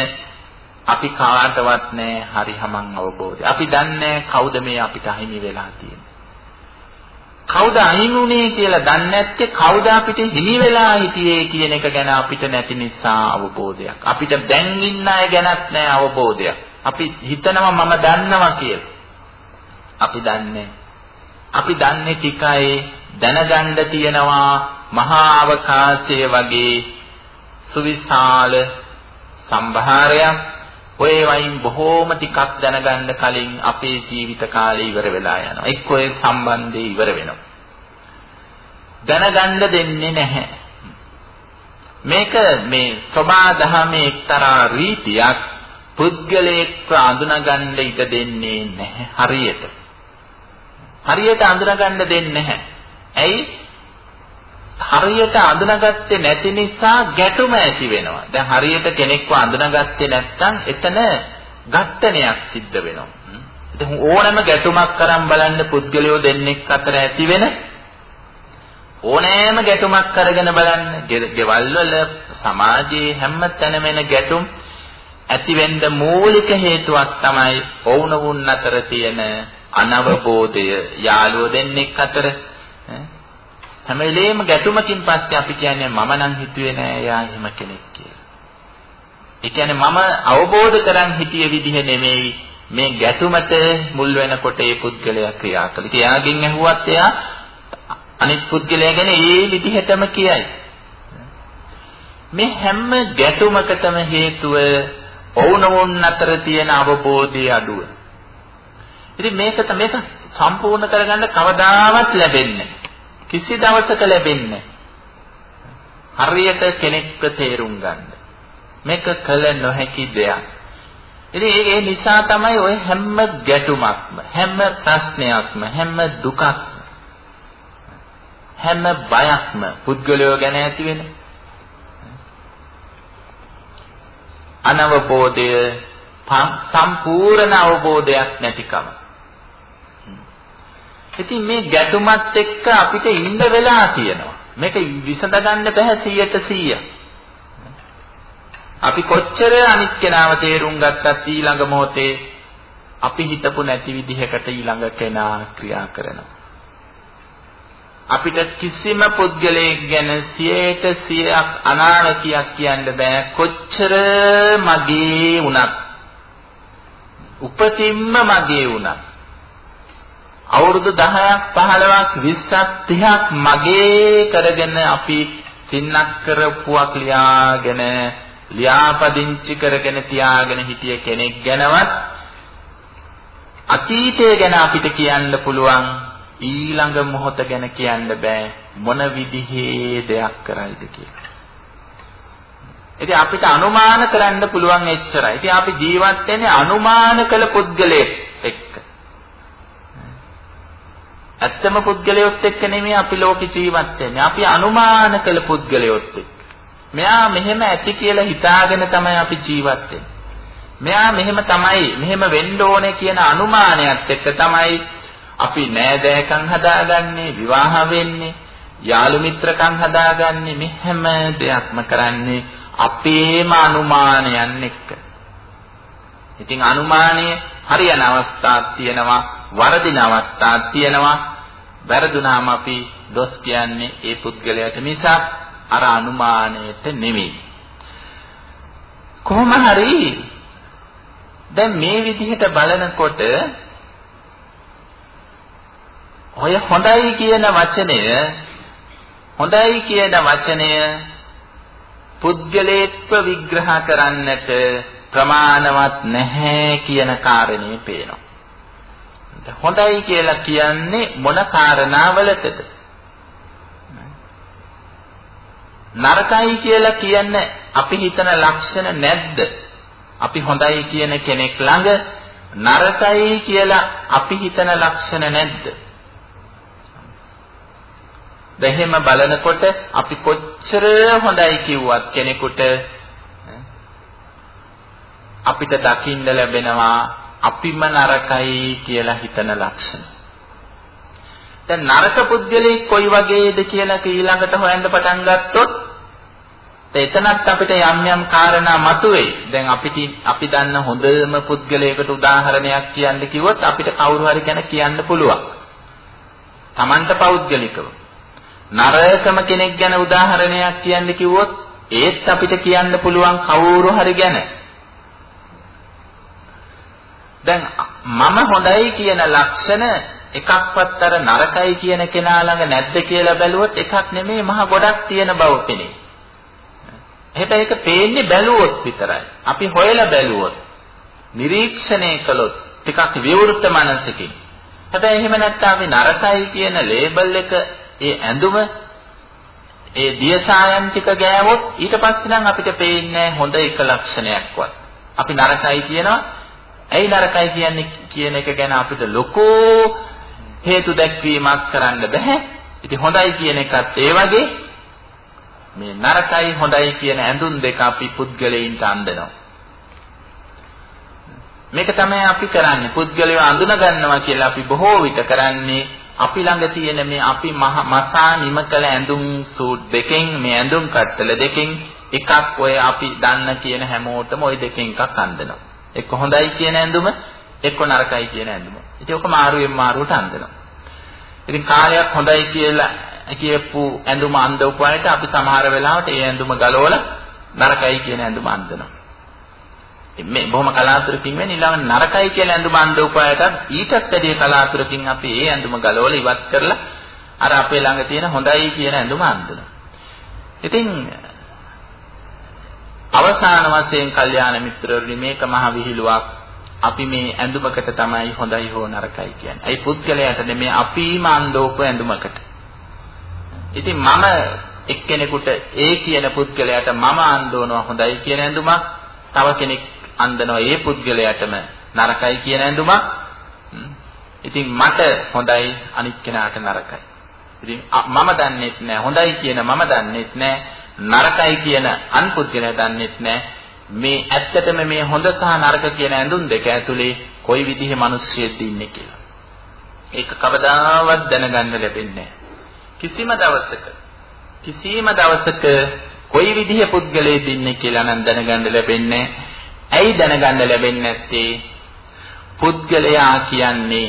අපි කාටවත් නෑ හරි හමං අවබෝධය. අපි දන්නේ කවුද මේ අපිට අහිමි වෙලා තියෙන්නේ. කවුද අහිමි වුනේ කියලා දන්නේ නැත්තේ කවුද අපිට හිමි වෙලා හිටියේ කියන එක ගැන අපිට නැති නිසා අවබෝධයක්. අපිට දැන් ඉන්න අය ගැනත් නෑ අවබෝධයක්. අපි හිතනවා මම දන්නවා කියලා. අපි දන්නේ අපි දන්නේ ටිකයි දැනගන්න තියෙනවා මහා අවකාශය වගේ සුවිශාල සම්භාරයක් ඔය වයින් බොහෝම ටිකක් දැනගන්න කලින් අපේ ජීවිත කාලය ඉවර වෙලා යනවා. එක්ක ඔය සම්බන්ධය ඉවර වෙනවා. දැනගන්න දෙන්නේ නැහැ. මේක මේ සබා දහමේ එක්තරා රීතියක් පුද්ගලයෙක්ව අඳුනගන්න ඉඩ දෙන්නේ නැහැ හරියට. හරියට අඳුනගන්න දෙන්නේ නැහැ. ඇයි? හරියට අඳුනගත්තේ නැති නිසා ගැටුම ඇති වෙනවා. දැන් හරියට කෙනෙක්ව අඳුනගත්තේ නැත්නම් එතන ඝට්ටනයක් සිද්ධ වෙනවා. ඉතින් ඕනෑම ගැටුමක් කරන් බලන්න පුද්ගලයෝ දෙන්නෙක් අතර ඇති වෙන ඕනෑම ගැටුමක් කරගෙන බලන්න ගෙවල් වල සමාජයේ හැම තැනම එන ගැටුම් ඇති වෙන්න මූලික හේතුවක් තමයි ඔවුනවුන් අතර තියෙන අනවබෝධය යාළුවෝ දෙන්නෙක් අතර හැම වෙලේම ගැටුමකින් පස්සේ අපි කියන්නේ මම නම් හිතුවේ නෑ යා එහෙම කෙනෙක් කියලා. ඒ කියන්නේ මම අවබෝධ කරන් හිතිය විදිහ නෙමෙයි මේ ගැටුමට මුල් වෙනකොට ඒ පුද්ගලයා ක්‍රියා කළේ. එයාගෙන් ඇහුවත් එයා අනිත් පුද්ගලයා ගැන ඒ විදිහටම කියයි. මේ හැම ගැටුමකටම හේතුව ඔවුනොවුන් අතර තියෙන අවබෝධයේ අඩුව. ඉතින් මේක මේක සම්පූර්ණ කරගන්න කවදාවත් ලැබෙන්නේ කිසි දවසක ලැබෙන්නේ හරියට කෙනෙක්ව තේරුම් ගන්න. මේක කළ නොහැකි දෙයක්. ඉතින් ඒ නිසා තමයි ওই හැම ගැටුමක්ම හැම ප්‍රශ්නයක්ම හැම දුකක්ම හැම බයක්ම පුද්ගලයෝ ගැන ඇති වෙන්නේ අනවබෝධය සම්පූර්ණ අවබෝධයක් නැතිකම. ඉතින් මේ ගැටුමත් එක්ක අපිට ඉන්න වෙලා තියෙනවා. මේක විසඳගන්න බෑ 100% අපි කොච්චර අනිත් කෙනාව තේරුම් ගත්තත් ඊළඟ මොහොතේ? අපි හිතපු නැති විදිහකට ඊළඟ කෙනා ක්‍රියා කරනවා. අපිට කිසිම පුද්ගලයෙක් ගැන 100%ක් අනාවකියක් කියන්න බෑ. කොච්චර මගේ වුණත්. උපතින්ම මගේ වුණත්. අවුරුදු 10ක් 15ක් 20ක් 30ක් මගේ කරගෙන අපි සින්නක් කරපුවක් ලියාගෙන ලියාපදිංචි කරගෙන තියාගෙන හිටිය කෙනෙක් ගැනවත් අතීතය ගැන අපිට කියන්න පුළුවන් ඊළඟ මොහොත ගැන කියන්න බෑ මොන විදිහේ දෙයක් කරයිද කියලා. ඉතින් අපිට අනුමාන කරන්න පුළුවන් එච්චරයි. ඉතින් අපි ජීවත් වෙන්නේ අනුමාන කළ පුද්ගලයෙක් එක්ක. ඇත්තම පුද්ගලයෙක් එක්ක නෙමෙයි අපි ලෝකේ ජීවත් වෙන්නේ. අපි අනුමාන කළ පුද්ගලයෙක් එක්ක. මෙයා මෙහෙම ඇති කියලා හිතාගෙන තමයි අපි ජීවත් වෙන්නේ. මෙයා මෙහෙම තමයි මෙහෙම වෙන්න ඕනේ කියන අනුමානයත් එක්ක තමයි අපි නෑදෑකම් හදාගන්නේ විවාහ වෙන්නේ යාළු මිත්‍රකම් හදාගන්නේ මේ හැම දෙයක්ම කරන්නේ අපේම අනුමානයන් එක්ක. ඉතින් අනුමානය හරියන අවස්ථාවක් තියෙනවා වරදින අවස්ථාවක් තියෙනවා වැරදුනාම අපි දොස් කියන්නේ ඒ පුද්ගලයාට මිසක් අර අනුමානයට නෙමෙයි. කොහොම හරි දැන් මේ විදිහට බලනකොට ඔය හොඳයි කියන වචනය හොඳයි කියන වචනය පුද්ගලේත්ව විග්‍රහ කරන්නට ප්‍රමාණවත් නැහැ කියන කාරණේ පේනවා. හොඳයි කියලා කියන්නේ මොන කාරණාවලටද? නරකයි කියලා කියන්නේ අපි හිතන ලක්ෂණ නැද්ද? අපි හොඳයි කියන කෙනෙක් ළඟ නරකයි කියලා අපි හිතන ලක්ෂණ නැද්ද? දැහෙම බලනකොට අපි කොච්චර හොඳයි කිව්වත් කෙනෙකුට අපිට දකින්න ලැබෙනවා අපිම නරකයි කියලා හිතන ලක්ෂණ. දැන් නරක පුද්ගලෙක් කොයි වගේද කියලා ඊළඟට හොයන්න පටන් ගත්තොත් එතනත් අපිට යම් යම් කාරණා මතුවේ. දැන් අපිට අපි දන්න හොඳම පුද්ගලයෙකුට උදාහරණයක් කියන්න කිව්වොත් අපිට කවුරු හරි ගැන කියන්න පුළුවන්. Tamanta පෞද්ගලිකව. නරකම කෙනෙක් ගැන උදාහරණයක් කියන්න කිව්වොත් ඒත් අපිට කියන්න පුළුවන් කවුරු හරි ගැන. දැන් මම හොඳයි කියන ලක්ෂණ එකක්වත් අර නරකයි කියන කෙනා ළඟ නැද්ද කියලා බැලුවොත් එකක් නෙමෙයි මහ ගොඩක් තියෙන බව පෙනේ. එහෙට ඒක පේන්නේ බැලුවොත් විතරයි. අපි හොයලා බැලුවොත් නිරීක්ෂණය කළොත් ටිකක් විවෘත මනසකින්. හැබැයි එහෙම නැත්නම් අපි නරකයි කියන ලේබල් එක ඒ ඇඳුම ඒ දියසායන් ටික ගෑවොත් ඊට පස්සේ නම් අපිට පේන්නේ හොඳ එක ලක්ෂණයක්වත්. අපි නරකයි කියනවා. ඇයි නරකයි කියන්නේ කියන එක ගැන අපිට ලොකෝ හේතු දැක්වීමක් කරන්න බෑ. ඉතින් හොඳයි කියන එකත් ඒ වගේ මේ නරකයි හොඳයි කියන ඇඳුම් දෙක අපි පුද්ගලයින්ට අඳිනවා. මේක තමයි අපි කරන්නේ. පුද්ගලයව අඳුන ගන්නවා කියලා අපි බොහෝ විට කරන්නේ අපි ළඟ තියෙන මේ අපි මසා නිම කළ ඇඳුම් සූට් දෙකෙන් මේ ඇඳුම් කට්ටල දෙකෙන් එකක් ඔය අපි දන්න කියන හැමෝටම ওই දෙකෙන් එකක් අඳිනවා. එක්ක හොඳයි කියන ඇඳුම එක්ක නරකයි කියන ඇඳුම. ඉතින් ඔක මාරුවෙන් මාරුවට අඳිනවා. ඉතින් කාලයක් හොඳයි කියලා කියපු ඇඳුම අඳවපු අයට අපි සමහර වෙලාවට ඒ ඇඳුම ගලවලා නරකයි කියන ඇඳුම අඳිනවා. මේ බොහොම කලාතුරකින් වෙන ඊළඟ නරකයි කියලා ඇඳුම අඳවපු අයටත් ඊටත් වැඩිය කලාතුරකින් අපි ඒ ඇඳුම ගලවලා ඉවත් කරලා අර අපේ ළඟ තියෙන හොඳයි කියන ඇඳුම අඳිනවා. ඉතින් අවසාන වශයෙන් කල්යාණ මිත්‍රවරුනි මේක මහ විහිළුවක්. අපි මේ ඇඳුමකට තමයි හොඳයි හෝ නරකයි කියන්නේ. ඒ පුද්ගලයාට නෙමෙයි අපිම අඳවපු ඇඳුමකට. ඉතින් මම එක්කෙනෙකුට ඒ කියන පුද්ගලයාට මම අඳවනවා හොඳයි කියන ඇඳුමක්. තව කෙනෙක් අඳනවා ඒ පුද්ගලයාටම නරකයි කියන ඇඳුමක්. ඉතින් මට හොඳයි අනිත් කෙනාට නරකයි. ඉතින් මම දන්නේත් නෑ හොඳයි කියන මම දන්නේත් නෑ නරකයි කියන අන් පුද්ගලයා දන්නේත් නෑ මේ ඇත්තටම මේ හොඳ සහ නරක කියන ඇඳුම් දෙක ඇතුලේ කොයි විදිහේ මිනිස්සෙක්ද ඉන්නේ කියලා. ඒක කවදාවත් දැනගන්න ලැබෙන්නේ කිසිම දවසක කිසිම දවසක කොයි විදිහේ පුද්ගලයෙක්ද ඉන්නේ කියලා නම් දැනගන්න ලැබෙන්නේ ඇයි දැනගන්න ලැබෙන්නේ නැත්තේ? පුද්ගලයා කියන්නේ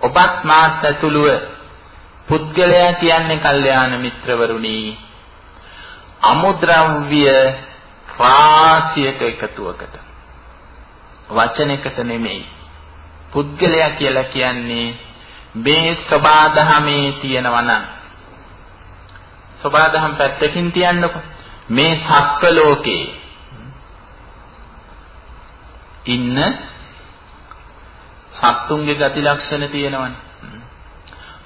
ඔබත් මාත් ඇතුළුව පුද්ගලයා කියන්නේ කල්යාණ මිත්‍රවරුනි අමුද්‍රව්‍ය රාශියක එකතුවකට. වචනයකට නෙමෙයි. පුද්ගලයා කියලා කියන්නේ මේ සබාධමේ තියෙනවා නම්. සබාධම් පැත්තකින් තියන්නකො. මේ සත්ව ලෝකේ ඉන්න සත්තුන්ගේ ගති ලක්ෂණ තියෙනවනේ.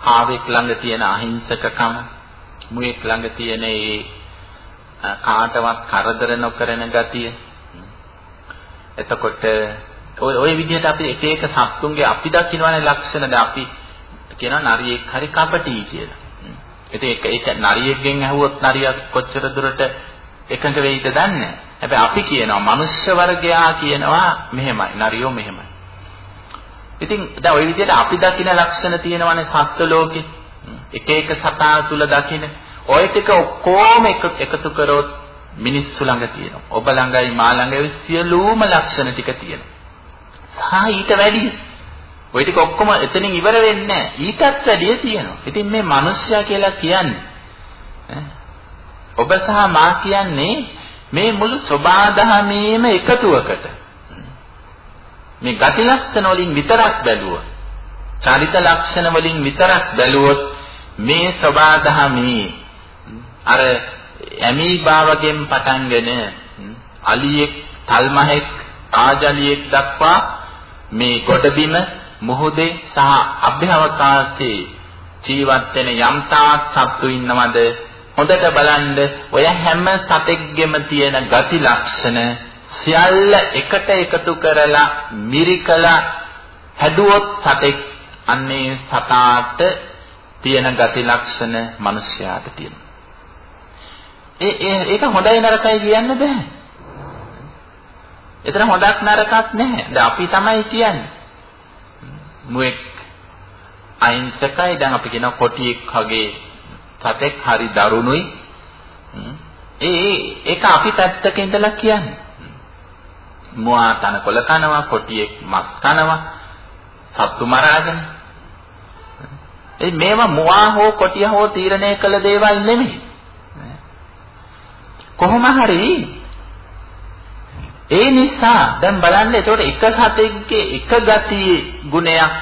ආවෙක් ළඟ තියෙන අහිංසකකම, මුවෙක් ළඟ තියෙන ඒ කාටවත් කරදර නොකරන ගතිය. එතකොට ඔය ඔය විදිහට අපි එක එක සත්තුන්ගේ අපි දකින්නවනේ ලක්ෂණ ද අපි කියනවා නරියෙක් හරි කපටි කියලා. ඉතින් ඒක ඒක නරියෙක්ගෙන් ඇහුවොත් නරියක් කොච්චර දුරට එකඟ වෙයිද දන්නේ නැහැ. හැබැයි අපි කියනවා මනුෂ්‍ය වර්ගයා කියනවා මෙහෙමයි. නරියෝ මෙහෙමයි. ඉතින් දැන් ওই විදිහට අපි දකින ලක්ෂණ තියෙනවානේ සත්ත්ව ලෝකේ. එක එක සතා තුල දකින. ওই ටික ඔක්කොම එකතු කරොත් මිනිස්සු ළඟ තියෙනවා. ඔබ ළඟයි මා ළඟයි සියලුම ලක්ෂණ ටික තියෙනවා. සහ ඊට වැඩි ওই ටික ඔක්කොම එතනින් ඉවර වෙන්නේ නැහැ. ඊටත් වැඩිය තියෙනවා. ඉතින් මේ මිනිස්සයා කියලා කියන්නේ ඔබ සහ මා කියන්නේ මේ මුළු සබාධමේම එකතුවකට මේ ගති ලක්ෂණ වලින් විතරක් බැලුවොත් චරිත ලක්ෂණ වලින් විතරක් බැලුවොත් මේ සබාධමේ අර ඇමීබාවගෙන් පටන්ගෙන අලියෙක් තල්මහෙක් ආජලියෙක් දක්වා මේ කොටබිම මොහොතේ සහ අභ්‍යවකාශයේ ජීවත් වෙන යම්තාක් සත්තු ඉන්නවද හොඳට බලන්න ඔය හැම සතෙක්ගෙම තියෙන ගති ලක්ෂණ සියල්ල එකට එකතු කරලා මිරිකලා හැදුවොත් සතෙක් අන්නේ සතාට තියෙන ගති ලක්ෂණ මිනිස්යාට තියෙනවා. ඒ ඒ ඒක හොඳයි නරකයි කියන්න බෑ. එතන හොඳක් නරකක් නැහැ. දැන් අපි තමයි කියන්නේ. මුවෙක් අහිංසකයි දැන් අපි කියන කොටියෙක් වගේ සතෙක් හරි දරුණුයි. ඒ ඒක අපි පැත්තක ඉඳලා කියන්නේ. මුවා තනකොළ කනවා, කොටියෙක් මස් කනවා, සත්තු මරාගෙන. ඒ මේවා මුවා හෝ කොටිය හෝ තීරණය කළ දේවල් නෙමෙයි. කොහොම හරි ඒ නිසා දැන් බලන්න එතකොට එක සතෙක්ගේ එක ගතියේ ගුණයක්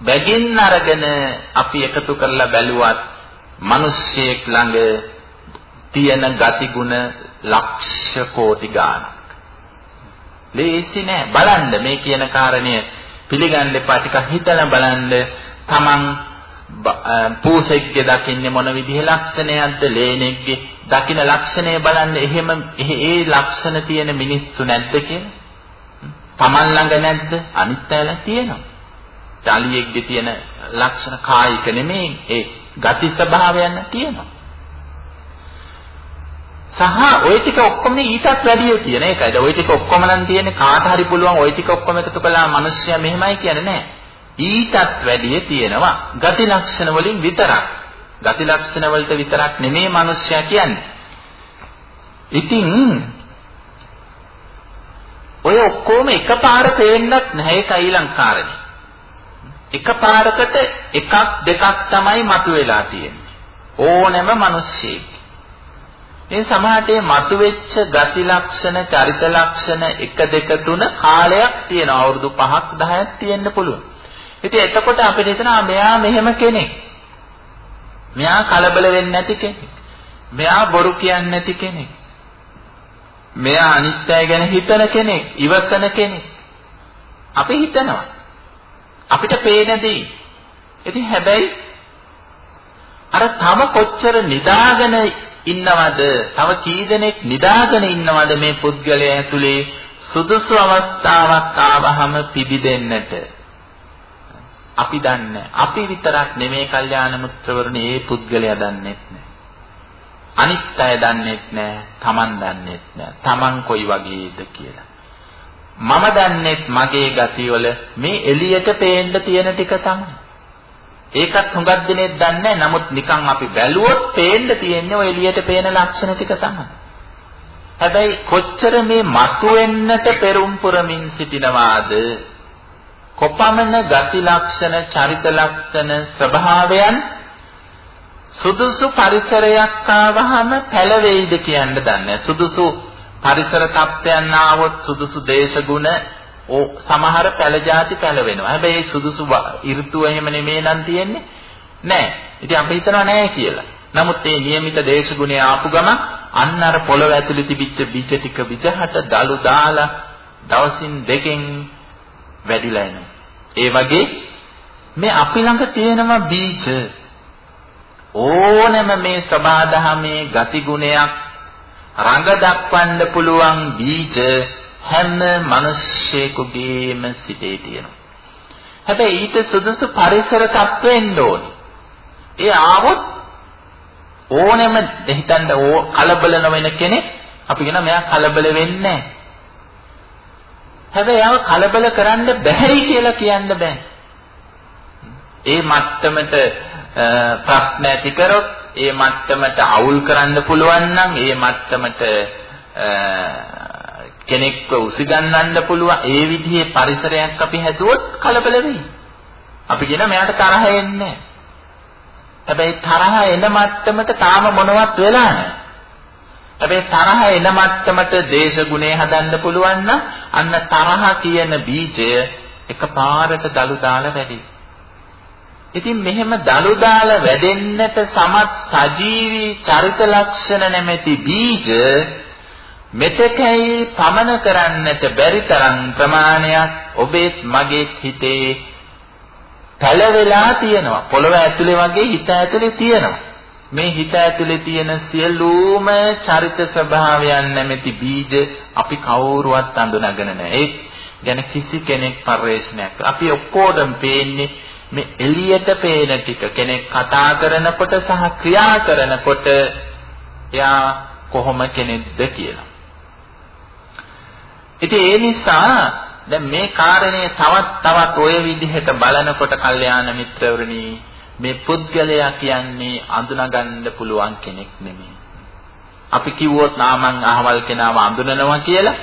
බැගින් අරගෙන අපි එකතු කරලා බැලුවත් මිනිස්සෙක් ළඟ තියෙන ගතිගුණ ලක්ෂ කෝටි ගාණක්. ලේසි නෑ. බලන්න මේ කියන කාරණය පිළිගන්න එපා. ටිකක් හිතලා බලන්න. තමන් පූසෙක්ගේ දකින්නේ මොන විදිහේ ලක්ෂණයක්ද ලේනෙක්ගේ දකින්න ලක්ෂණය බලන්න එහෙම ඒ ලක්ෂණ තියෙන මිනිස්සු නැද්ද කියලා තමන් ළඟ නැද්ද අනිත් අය ළඟ තියෙනවා. ඩාලියෙක්ගේ තියෙන ලක්ෂණ කායික නෙමෙයි ඒ ගති ස්වභාවයන් තියෙනවා. සහ ওই ටික ඔක්කොම ඊටත් වැඩිය තියෙන එකයි. ওই ටික ඔක්කොම නම් තියෙන්නේ කාට හරි පුළුවන් ওই ටික ඔක්කොම එකතු කළා මිනිස්සයා මෙහෙමයි කියන්නේ නැහැ. ඊටත් වැඩිය තියෙනවා. ගති ලක්ෂණ වලින් විතරක්. ගති ලක්ෂණ වලට විතරක් නෙමේ මිනිස්සයා කියන්නේ. ඉතින් ඔය ඔක්කොම එකපාර පේන්නත් නැහැ ඒක ඊලංකාරනේ. එකපාරකට එකක් දෙකක් තමයි මතුවලා තියෙන්නේ. ඕනෑම මිනිස්සෙක්. මේ සමාජයේ මතුවෙච්ච ගති ලක්ෂණ, චරිත ලක්ෂණ 1 2 3 කාලයක් තියෙනවා. අවුරුදු 5ක් 10ක් තියෙන්න පුළුවන්. ඉතින් එතකොට අපිට හිතනවා මෙයා මෙහෙම කෙනෙක්. මෙයා කලබල වෙන්නේ නැති කෙනෙක්. මෙයා බොරු කියන්නේ නැති කෙනෙක්. මෙයා අනිත්‍යය ගැන හිතන කෙනෙක්, ඉවසන කෙනෙක්. අපි හිතනවා. අපිට පේන දේ. ඉතින් හැබැයි අර තම කොච්චර නිදාගෙන ඉන්නවද? තව කී දෙනෙක් නිදාගෙන ඉන්නවද මේ පුද්ගලයා ඇතුලේ සුදුසු අවස්ථාවක් ආවහම පිබිදෙන්නට? අපි දන්නේ අපි විතරක් නෙමේ කල්යාණ මුත්‍රවරුනි මේ පුද්ගලයා දන්නේ නැහැ. අනිත් අය දන්නේ නැහැ, Taman දන්නේ නැහැ. Taman කොයි වගේද කියලා. මම දන්නේත් මගේ ගතිවල මේ එළියට පේන්න තියෙන ටික තමයි. ඒකත් හුඟක් දිනෙත් දන්නේ නමුත් නිකන් අපි බැලුවොත් පේන්න තියෙන්නේ ඔය එළියට පේන ලක්ෂණ ටික තමයි. හැබැයි කොච්චර මේ මතුවෙන්නට පෙරම් පුරමින් සිටිනවාද කොපමණ ගති ලක්ෂණ, චරිත ලක්ෂණ, ස්වභාවයන් සුදුසු පරිසරයක් ආවහම පැලවෙයිද කියන්න දන්නේ. සුදුසු පරිසර තත්ත්වයන් ආවොත් සුදුසු දේශගුණ ඕ සමහර පැල જાති පැලවෙනවා. හැබැයි සුදුසු ඍතු එහෙම නෙමෙයි නම් තියෙන්නේ. නෑ. ඉතින් අපි හිතනවා නෑ කියලා. නමුත් මේ નિયમિત දේශගුණේ ආපු ගමන් අන්න අර පොළොව ඇතුලේ තිබිච්ච බීජ ටික විජහට දලු දාලා දවසින් දෙකෙන් වැඩිලා එනවා. ඒ වගේ මේ අපි ළඟ තියෙනවා බීජ ඕනෑම මේ සබාදහමේ ගතිගුණයක් රඟ දක්වන්න පුළුවන් බීජ හැම මිනිස්සෙකුගේම සිතේ තියෙනවා. හැබැයි ඊට සුදුසු පරිසර තත්වෙන්න ඕනේ. ඒ ආවොත් ඕනෙම හිතන්න ඕ කලබල නොවන කෙනෙක් අපි කියන මෙයා කලබල වෙන්නේ නැහැ. හැබැයි යාව කලබල කරන්න බැහැයි කියලා කියන්න බෑ. ඒ මට්ටමට ප්‍රශ්න ඇති කරොත් ඒ මට්ටමට අවුල් කරන්න පුළුවන් නම් ඒ මට්ටමට කෙනෙක්ව උසිගන්නන්න පුළුවන් ඒ විදිහේ පරිසරයක් අපි හැදුවොත් කලබල වෙයි. අපි කියන මෙයාට තරහ එන්නේ හැබැයි තරහ එන මට්ටමට තාම මොනවත් වෙලා නැහැ. හැබැයි තරහ එන මට්ටමට දේශගුණේ හදන්න පුළුවන් නම් අන්න තරහ කියන බීජය එකපාරට දලු දාලා වැඩි. ඉතින් මෙහෙම දලු දාලා වැඩෙන්නට සමත් සජීවී චරිත ලක්ෂණ නැමැති බීජ මෙතකයි පමන කරන්නට බැරි තරම් ප්‍රමාණයක් ඔබේත් මගේ හිතේ පැලවෙලා තියෙනවා පොළව ඇතුලේ වගේ හිත ඇතුලේ තියෙනවා මේ හිත ඇතුලේ තියෙන සියලුම චරිත ස්වභාවයන් නැමැති බීජ අපි කවුරුවත් අඳුනගෙන නැහැ ඒ ගැන කිසි කෙනෙක් පරිශ්‍රණයක් අපි ඔක්කොටම පේන්නේ මේ එළියට පේන ටික කෙනෙක් කතා කරනකොට සහ ක්‍රියා කරනකොට එයා කොහොම කෙනෙක්ද කියලා. ඉතින් ඒ නිසා දැන් මේ කාරණේ තවත් තවත් ඔය විදිහට බලනකොට කල්යාණ මිත්‍රවරුනි මේ පුද්ගලයා කියන්නේ අඳුනගන්න පුළුවන් කෙනෙක් නෙමෙයි. අපි කිව්වොත් නාමං අහවල් කෙනාව අඳුනනවා කියලා.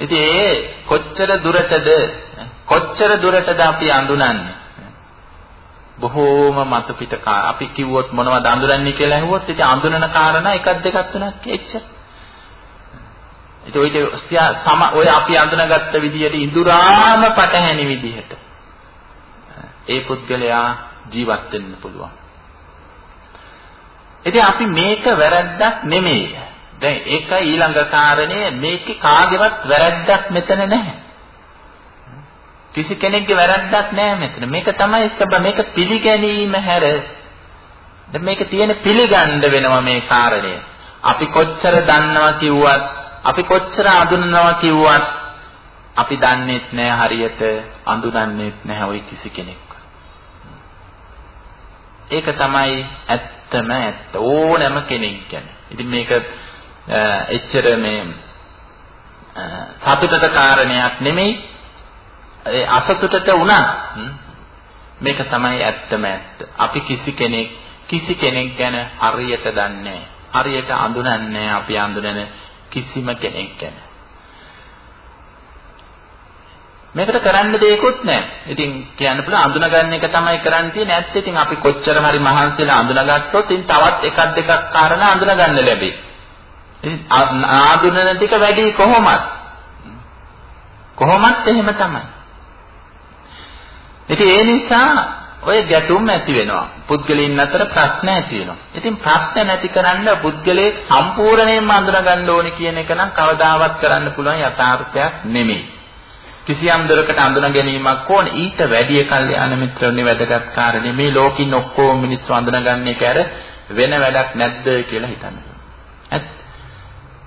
ඉතින් ඒ කොච්චර දුරටද කොච්චර දුරටද අපි අඳුනන්නේ? බොහෝම මත පිට අපි කිව්වොත් මොනවද අඳුරන්නේ කියලා ඇහුවොත් ඉතින් අඳුනන කාරණා එකක් දෙකක් තුනක් එච්චර. ඉතින් ඔය සම ඔය අපි අඳුනගත්ත විදිහට ඉඳුරාම පටහැනි විදිහට ඒ පුද්ගලයා ජීවත් වෙන්න පුළුවන්. ඉතින් අපි මේක වැරද්දක් නෙමෙයි. දැන් ඒක ඊළඟ කාරණය මේකේ කාගේවත් වැරද්දක් මෙතන නැහැ. කිසි කෙනෙක්ගේ වැරද්දක් නැහැ මෙතන. මේක තමයි සබ මේක පිළිගැනීම හැර දැන් මේක තියෙන පිළිගන්න වෙනවා මේ කාරණය. අපි කොච්චර දන්නවා කිව්වත්, අපි කොච්චර අඳුනනවා කිව්වත් අපි දන්නේත් නැහැ හරියට අඳුනන්නේත් නැහැ ওই කිසි කෙනෙක්. ඒක තමයි ඇත්තම ඇත්ත ඕනෑම කෙනෙක් ගැන. ඉතින් මේක එච්චර මේ සතුටට කාරණයක් නෙමෙයි ඒ අසතුටට උනත් මේක තමයි ඇත්තම ඇත්ත. අපි කිසි කෙනෙක් කිසි කෙනෙක් ගැන හරියට දන්නේ හරියට අඳුනන්නේ අපි අඳුනන කිසිම කෙනෙක් ගැන. මේකට කරන්න දෙයක්වත් නැහැ. ඉතින් කියන්න පුළුවන් අඳුනගන්න එක තමයි කරන්න තියෙන්නේ. ඇත්ත ඉතින් අපි කොච්චර හරි මහන්සිලා අඳුනගත්තොත් ඉතින් තවත් එකක් දෙකක් කාරණා අඳුනගන්න ලැබෙයි. ඉතින් ආඳුනන ටික වැඩි කොහොමද? කොහොමත් එහෙම තමයි. ඉතින් ඒ නිසා ඔය ගැටුම් ඇති වෙනවා. පුද්ගලයන් අතර ප්‍රශ්න ඇති වෙනවා. ඉතින් ප්‍රශ්න නැති කරන්න පුද්ගලයේ සම්පූර්ණයෙන්ම අඳුනගන්න ඕනේ කියන එක නම් කවදාවත් කරන්න පුළුවන් යථාර්ථයක් නෙමෙයි. කිසියම් දරකට අඳුන ගැනීමක් ඕන ඊට වැඩි කල්යාණ මිත්‍රෝනේ වැදගත් කාරණේ මේ ලෝකින් ඔක්කොම මිනිස්සු අඳුනගන්න එක ඇර වෙන වැඩක් නැද්ද කියලා හිතන්න. ඇත්ත.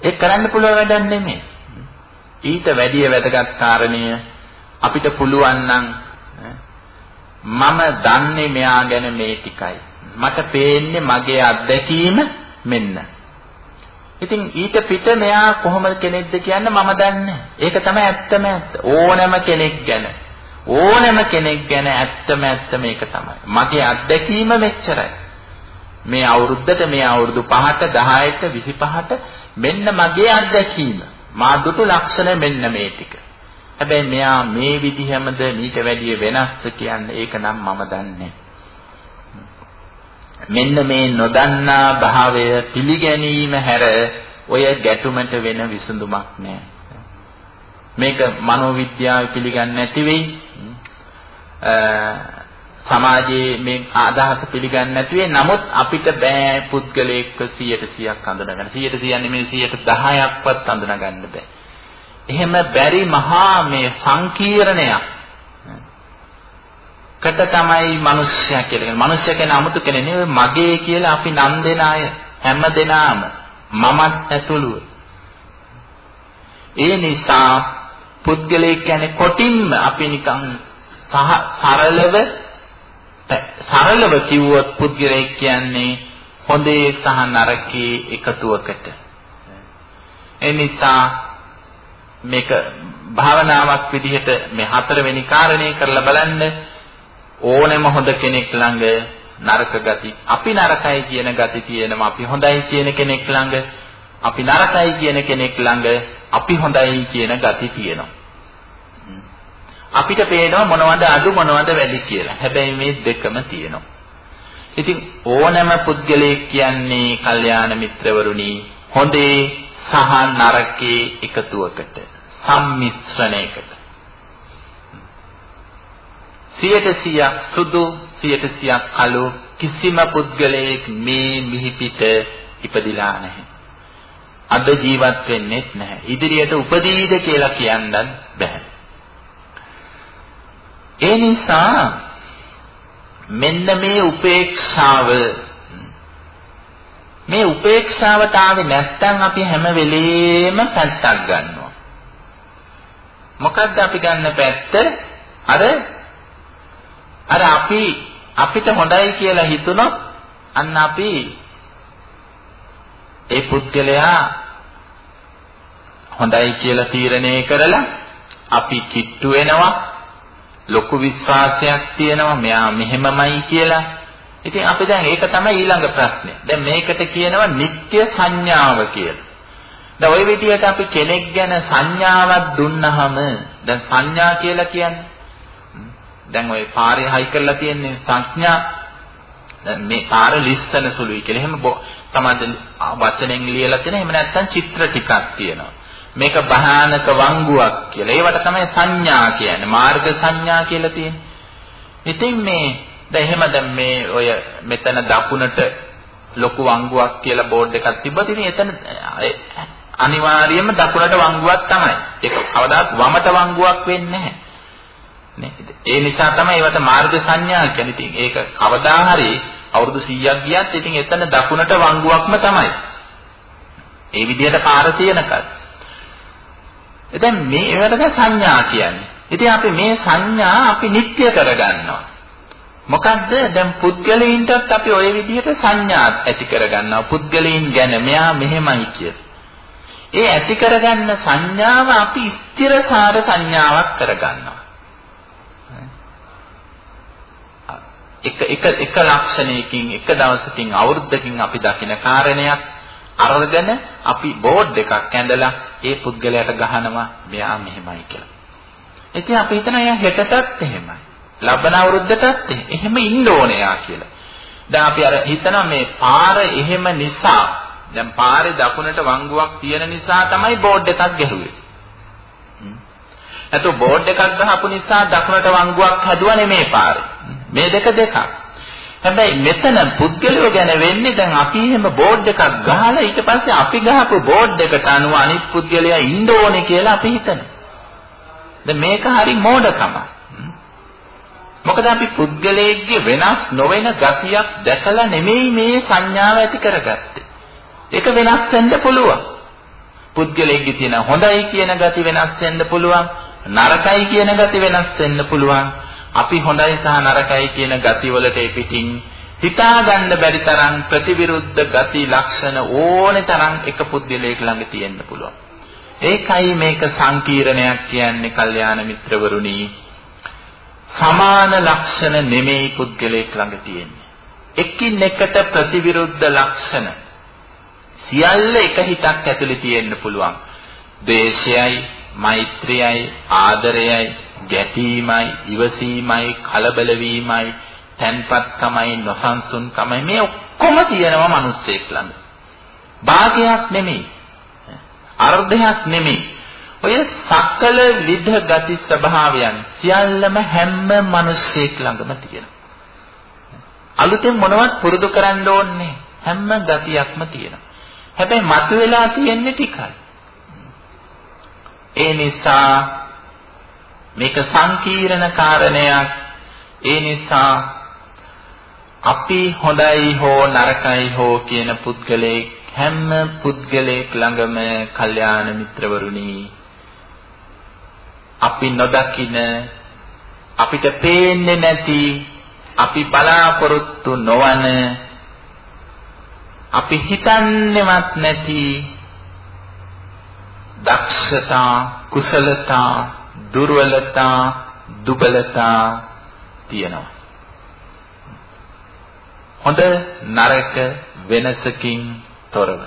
ඒක කරන්න පුළුවන් වැඩක් නෙමෙයි. ඊට වැඩි වැදගත් කාරණය අපිට පුළුවන් නම් මම දන්නේ මෙයා ගැන මේ ටිකයි. මට පේන්නේ මගේ අත්දැකීම මෙන්න. ඉතින් ඊට පිට මෙයා කොහොමද කෙනෙක්ද කියන්න මම දන්නේ. ඒක තමයි ඇත්තම ඇත්ත. ඕනෑම කෙනෙක් ගැන ඕනෑම කෙනෙක් ගැන ඇත්තම ඇත්ත මේක තමයි. මගේ අත්දැකීම මෙච්චරයි. මේ අවුරුද්දට මේ අවුරුදු 5ට 10ට 25ට මෙන්න මගේ අත්දැකීම. මා දුටු ලක්ෂණ මෙන්න මේ ටික. හැබැයි මෙයා මේ විදිහමද මීට වැඩිය වෙනස්ද කියන්නේ ඒක නම් මම දන්නේ මෙන්න මේ නොදන්නා භාවය පිළිගැනීම හැර ඔය ගැටුමට වෙන විසඳුමක් නෑ. මේක මනෝවිද්‍යාව පිළිගන්නේ නැති වෙයි. සමාජයේ මේ අදහස පිළිගන්නේ නැති වෙයි. නමුත් අපිට බෑ පුද්ගලයෙක්ව 100%ක් අඳුනගන්න. 100% නෙමෙයි 110ක්වත් අඳුනගන්න බෑ. එහෙම බැරි මහා මේ සංකීර්ණයක් කට තමයි මිනිස්සයා කියලා කියන්නේ. මිනිස්සයා කියන්නේ 아무තු කෙනෙක් නෙවෙයි මගේ කියලා අපි නම් දෙන අය හැම දෙනාම මමත් ඇතුළුව. ඒ නිසා පුද්ගලයෙක් කියන්නේ කොටින්ම අපි නිකන් සහ සරලව සරලව කිව්වොත් පුද්ගලයෙක් කියන්නේ හොඳේ සහ නරකේ එකතුවකට. ඒ නිසා මේක භාවනාවක් විදිහට මේ හතරවෙනි කාරණේ කරලා බලන්න ඕනෙම හොඳ කෙනෙක් ළඟ නරක ගති අපි නරකයි කියන ගති තියෙනවා අපි හොඳයි කියන කෙනෙක් ළඟ අපි නරකයි කියන කෙනෙක් ළඟ අපි හොඳයි කියන ගති තියෙනවා අපිට පේනවා මොනවද අඩු මොනවද වැඩි කියලා. හැබැයි මේ දෙකම තියෙනවා. ඉතින් ඕනෑම පුද්ගලයෙක් කියන්නේ කල්යාණ මිත්‍රවරුනි හොඳේ සහ නරකේ එකතුවකට සම්මිශ්‍රණයකට 100%ක් සුදු 100%ක් කළු කිසිම පුද්ගලයෙක් මේ මිහිපිට ඉපදිලා නැහැ. අද ජීවත් වෙන්නේ නැහැ. ඉදිරියට උපදීද කියලා කියන්නත් බෑ. ඒ නිසා මෙන්න මේ උපේක්ෂාව මේ උපේක්ෂාවට ආවේ නැත්නම් අපි හැම වෙලෙම පැත්තක් ගන්නවා. මොකද්ද අපි ගන්න පැත්ත? අර අර අපි අපිට හොඳයි කියලා හිතුනොත් අන්න අපි ඒ පුද්ගලයා හොඳයි කියලා තීරණය කරලා අපි කිට්ටු වෙනවා ලොකු විශ්වාසයක් තියෙනවා මෙයා මෙහෙමමයි කියලා. ඉතින් අපි දැන් ඒක තමයි ඊළඟ ප්‍රශ්නේ. දැන් මේකට කියනවා නිත්‍ය සංඥාව කියලා. දැන් ওই විදිහට අපි කෙනෙක් ගැන සංඥාවක් දුන්නහම දැන් සංඥා කියලා කියන්නේ දැන් ওই පාරේ හයි කරලා තියෙන්නේ සංඥා දැන් මේ පාර ලිස්සන සුළුයි කියලා. එහෙම තමයි වචනෙන් ලියලා තියෙන. එහෙම නැත්නම් චිත්‍ර ටිකක් තියෙනවා. මේක භයානක වංගුවක් කියලා. ඒවට තමයි සංඥා කියන්නේ. මාර්ග සංඥා කියලා තියෙන්නේ. ඉතින් මේ දැන් එහෙම දැන් මේ ඔය මෙතන දකුණට ලොකු වංගුවක් කියලා බෝඩ් එකක් තිබ්බත් ඉතින් එතන අනිවාර්යයෙන්ම දකුණට වංගුවක් තමයි. ඒක කවදාත් වමට වංගුවක් වෙන්නේ නැහැ. නේද? ඒ නිසා තමයි ඒවට මාර්ග සංඥා කියන්නේ. ඉතින් ඒක කවදා හරි අවුරුදු 100ක් ගියත් ඉතින් එතන දකුණට වංගුවක්ම තමයි. ඒ විදිහට පාර තියෙනකල්. එතෙන් මේ ඒවට සංඥා කියන්නේ. ඉතින් අපි මේ සංඥා අපි නිත්‍ය කරගන්නවා. මොකද්ද දැන් පුද්ගලයින්ටත් අපි ওই විදිහට සංඥා ඇති කරගන්නවා. පුද්ගලයින් ගැන මෙයා මෙහෙමයි කියලා. ඒ ඇති කරගන්න සංඥාව අපි ස්ථිරසාර සංඥාවක් කරගන්නවා. එක එක එක ලක්ෂණයකින් එක දවසකින් අවුරුද්දකින් අපි දකින කාරණයක් අරගෙන අපි බෝඩ් එකක් ඇඳලා ඒ පුද්ගලයාට ගහනවා මෙයා මෙහෙමයි කියලා. ඉතින් අපි හිතන එයා හෙටටත් එහෙමයි. ලබන අවුරුද්දටත් එහෙම ඉන්න ඕනේ කියලා. දැන් අපි අර හිතනවා මේ පාර එහෙම නිසා දැන් පාරේ දකුණට වංගුවක් තියෙන නිසා තමයි බෝඩ් එකක් ගැහුවේ. නැතු බෝඩ් එකක් ගහපු නිසා දකුණට වංගුවක් හැදුවා නෙමේ පාරේ. මේ දෙක දෙකක්. හැබැයි මෙතන පුද්ගලයෝ ගැන වෙන්නේ දැන් අපි එහෙම බෝඩ් එකක් ගහලා ඊට පස්සේ අපි ගහපු බෝඩ් එකට අනුව අනිත් පුද්ගලයා ඉන්න ඕනේ කියලා අපි හිතනවා. දැන් මේක හරි මෝඩකමක්. මොකද අපි පුද්ගලයෙක්ගේ වෙනස් නොවන ගතියක් දැකලා නෙමෙයි මේ සංඥාව ඇති කරගත්තේ. ඒක වෙනස් වෙන්න පුළුවන්. පුද්ගලයෙක්ගේ තියෙන හොඳයි කියන ගති වෙනස් වෙන්න පුළුවන්. නරකයි කියන ගති වෙනස් වෙන්න පුළුවන්. අපි හොඳයි සහ නරකයි කියන ගතිවලට පිටින් හිතා ගන්න බැරි තරම් ප්‍රතිවිරුද්ධ ගති ලක්ෂණ ඕනේ තරම් එක පුද්ගලයෙක් ළඟ තියෙන්න පුළුවන්. ඒකයි මේක සංකීර්ණයක් කියන්නේ කල්යාණ මිත්‍රවරුනි. සමාන ලක්ෂණ නෙමෙයි පුද්ගලයෙක් ළඟ තියෙන්නේ. එකින් එකට ප්‍රතිවිරුද්ධ ලක්ෂණ සියල්ල එක හිතක් ඇතුලේ තියෙන්න පුළුවන්. ද්වේෂයයි, මෛත්‍රියයි, ආදරයයි, ගැටීමයි, ඉවසීමයි, කලබල වීමයි, තන්පත්කමයි, නොසන්සුන්කමයි මේ ඔක්කොම තියෙනවා මිනිස්සෙක් ළඟ. භාගයක් නෙමෙයි. අර්ධයක් නෙමෙයි. ඔය සකල විධ ගති ස්වභාවයන් සියල්ලම හැම මිනිස්සෙක් ළඟම තියෙනවා. අලුතෙන් මොනවත් පුරුදු කරන්න ඕනේ හැම ගතියක්ම තියෙනවා. හැබැයි මතුවලා තියෙන්නේ ටිකයි. ඒ නිසා මේක සංකීර්ණ කාරණයක්. ඒ නිසා අපි හොඳයි හෝ නරකයි හෝ කියන පුද්ගලයෙක් හැම පුද්ගලයෙක් ළඟම කල්යාණ මිත්‍රවරුනි අපි නොදකින අපිට පේන්නේ නැති අපි බලාපොරොත්තු නොවන අපි හිතන්නේවත් නැති දක්ෂතා කුසලතා දුර්වලතා දුබලතා තියෙනවා හොඳ නරක වෙනසකින් තොරව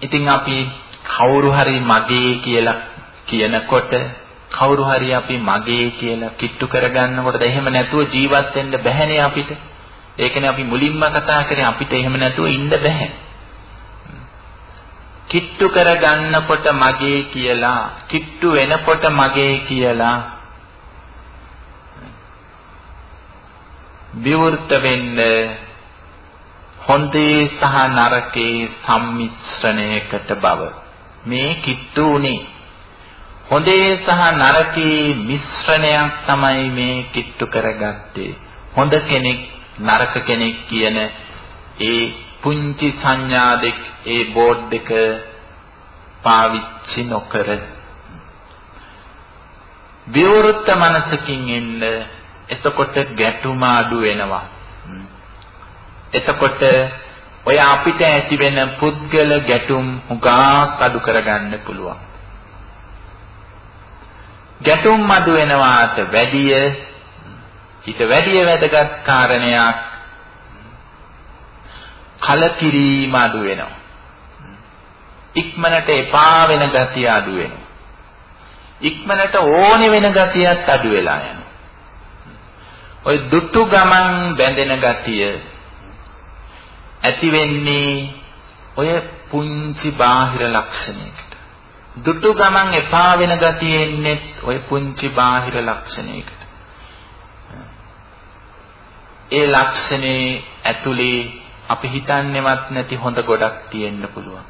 ඉතින් අපි කවුරු හරි මගේ කියලා කියනකොට කවුරු හරි අපි මගේ කියලා කිට්ටු කරගන්නකොට එහෙම නැතුව ජීවත් වෙන්න බැහැනේ අපිට. ඒකනේ අපි මුලින්ම කතා කරේ අපිට එහෙම නැතුව ඉන්න බැහැ. කිට්ටු කරගන්නකොට මගේ කියලා, කිට්ටු වෙනකොට මගේ කියලා. විවෘත වෙන්න හොඳේ සහ නරකේ සම්මිශ්‍රණයකට බව. මේ කිට්ටු උනේ. හොඳේ සහ නරකේ මිශ්‍රණයක් තමයි මේ කිට්ටු කරගත්තේ. හොඳ කෙනෙක් නරක කෙනෙක් කියන ඒ පුංචි සංඥා දෙක ඒ බෝඩ් එක පාවිච්චි නොකර විවෘත මනසකින් එන්න එතකොට ගැටුම අඩු වෙනවා එතකොට ඔය අපිට ඇති වෙන පුද්ගල ගැටුම් හුඟක් අඩු කරගන්න පුළුවන්. ගැටුම් අඩු වෙනවාට වැඩිය ඊට වැඩිය වැදගත් කාරණයක් කලකිරීම අඩු වෙනවා. ඉක්මනට එපා වෙන ගතිය අඩු වෙනවා. ඉක්මනට ඕනෙ වෙන ගතියත් අඩු වෙලා යනවා. ඔය දුටු ගමන් බැඳෙන ගතිය ඇති වෙන්නේ ඔය පුංචි බාහිර ලක්ෂණයකට. දුටු ගමන් එපා වෙන ගතිය එන්නේ ඔය පුංචි බාහිර ලක්ෂණයකට. ඒ ලක්ෂණේ ඇතුලේ අපි හිතන්නේවත් නැති හොඳ ගොඩක් තියෙන්න පුළුවන්.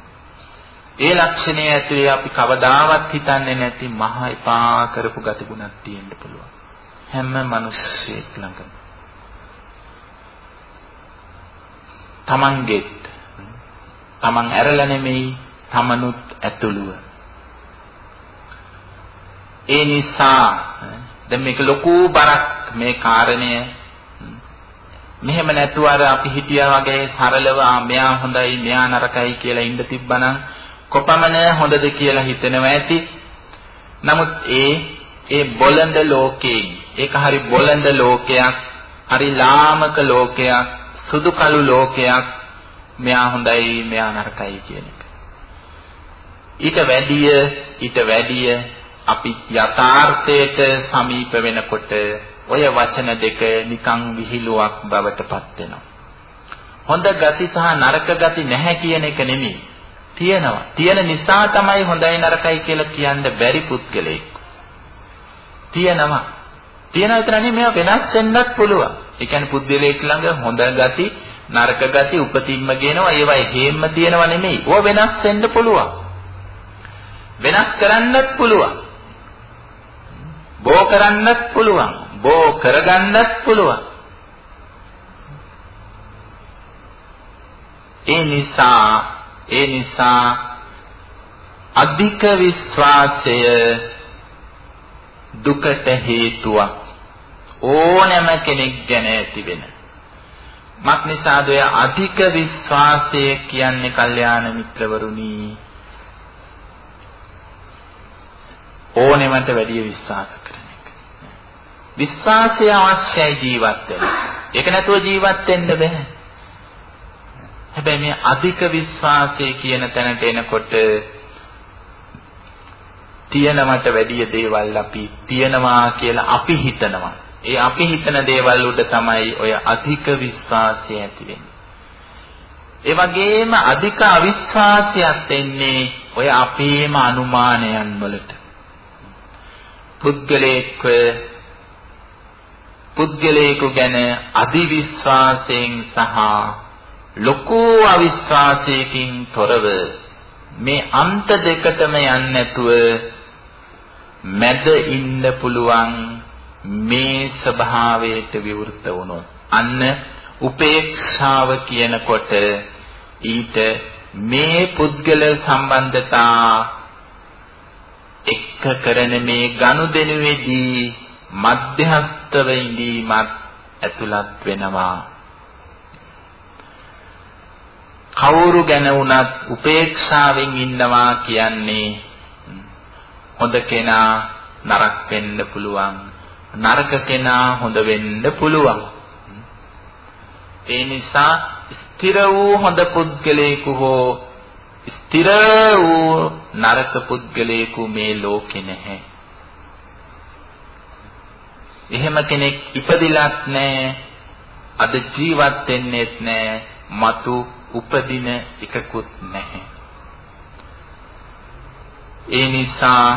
ඒ ලක්ෂණයේ ඇතුලේ අපි කවදාවත් හිතන්නේ නැති මහ එපා කරපු ගතිගුණක් තියෙන්න පුළුවන්. හැම මිනිස්සෙක් ළඟම. තමන්ගෙත් තමන් ඇරලා නෙමෙයි තමනුත් ඇතුළුව ඒ නිසා දැන් මේක ලොකු බරක් මේ කාරණය මෙහෙම නැතුව අර අපි හිටියා වගේ සරලව මෙයා හොඳයි මෙයා නරකයි කියලා ඉඳ තිබ්බනම් කොපමණ හොඳද කියලා හිතෙනවා ඇති. නමුත් ඒ ඒ බොළඳ ලෝකයෙන් ඒක හරි බොළඳ ලෝකයක්, හරි ලාමක ලෝකයක්, සුදු කළු ලෝකයක්. මෙයා හොඳයි මෙයා නරකයි කියන එක. ඊට වැඩිය ඊට වැඩිය අපි යථාර්ථයට සමීප වෙනකොට ඔය වචන දෙක නිකන් විහිළුවක් බවට පත් වෙනවා. හොඳ ගති සහ නරක ගති නැහැ කියන එක නෙමෙයි. තියෙනවා. තියෙන නිසා තමයි හොඳයි නරකයි කියලා කියන්න බැරි පුද්ගලෙක්. තියෙනවා. තියෙනවා විතර නෙමෙයි මේවා වෙනස් වෙන්නත් පුළුවන්. ඒ කියන්නේ පුද්ගලයෙක් ළඟ හොඳ ගති නරක ගති උපතින්ම ගේනවා ඒවා හේම්ම තියෙනවා නෙමෙයි. ඕවා වෙනස් වෙන්න පුළුවන්. වෙනස් කරන්නත් පුළුවන්. බෝ කරන්නත් පුළුවන්. බෝ කරගන්නත් පුළුවන්. ඒ නිසා ඒ නිසා අධික විශ්වාසය දුකට හේතුවක් ඕනෑම කෙනෙක් ගැන ඇති වෙන. මක් නිසාද ඔය අධික විශ්වාසය කියන්නේ කල්යාණ මිත්‍රවරුනි ඕනෙමට වැඩිය විශ්වාස කරන එක. විශ්වාසය අවශ්‍යයි ජීවත් වෙන්න. ඒක නැතුව ජීවත් වෙන්න බෑ. හැබැයි මේ අධික විශ්වාසය කියන තැනට එනකොට තියනවට වැඩිය දේවල් අපි තියනවා කියලා අපි හිතනවා. ඒ අපි හිතන දේවල් උඩ තමයි ඔය අධික විශ්වාසය ඇති වෙන්නේ. ඒ වගේම අධික අවිශ්වාසයක් එන්නේ ඔය අපේම අනුමානයන් වලට. පුද්ගලයෙක්ව පුද්ගලයෙකු ගැන අධිවිශ්වාසයෙන් සහ ලොකු අවිශ්වාසයකින් තොරව මේ අන්ත දෙකටම යන්නේ නැතුව මැද ඉන්න පුළුවන් මේ ස්වභාවයට විවෘත වුණොත්. අන්න උපේක්ෂාව කියනකොට ඊට මේ පුද්ගල සම්බන්ධතා එක්ක කරන මේ ගනුදෙනුවේදී මධ්‍යස්තව ඉඳීමත් ඇතුළත් වෙනවා. කවුරු ගැන වුණත් උපේක්ෂාවෙන් ඉන්නවා කියන්නේ හොඳ කෙනා නරක වෙන්න පුළුවන්. නරක කෙනා හොඳ වෙන්න පුළුවන්. ඒ නිසා ස්ථිර වූ හොඳ පුද්ගලයෙකු හෝ ස්ථිර වූ නරක පුද්ගලයෙකු මේ ලෝකේ නැහැ. එහෙම කෙනෙක් ඉපදිලත් නැහැ අද ජීවත් වෙන්නෙත් නැහැ మతు උපදින එකකුත් නැහැ. ඒ නිසා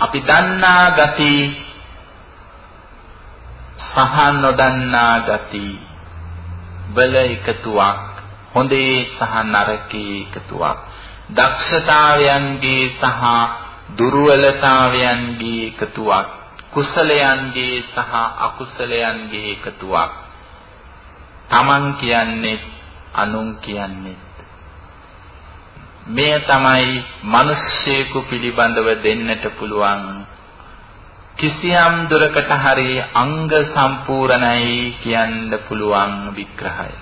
අපි දන්නා ගති සහ නොදන්නා ගති බල එකතුවක් හොඳේ සහ නරකේ එකතුවක්. දක්ෂතාවයන්ගේ සහ දුර්වලතාවයන්ගේ එකතුවක් කුසලයන්ගේ සහ අකුසලයන්ගේ එකතුවක් තමන් කියන්නේ අනුන් කියන්නේ මෙය තමයි මිනිස්සෙකු පිළිබඳව දෙන්නට පුළුවන් කිසියම් දුරකට හරි අංග සම්පූර්ණයි කියන්න පුළුවන් විග්‍රහය.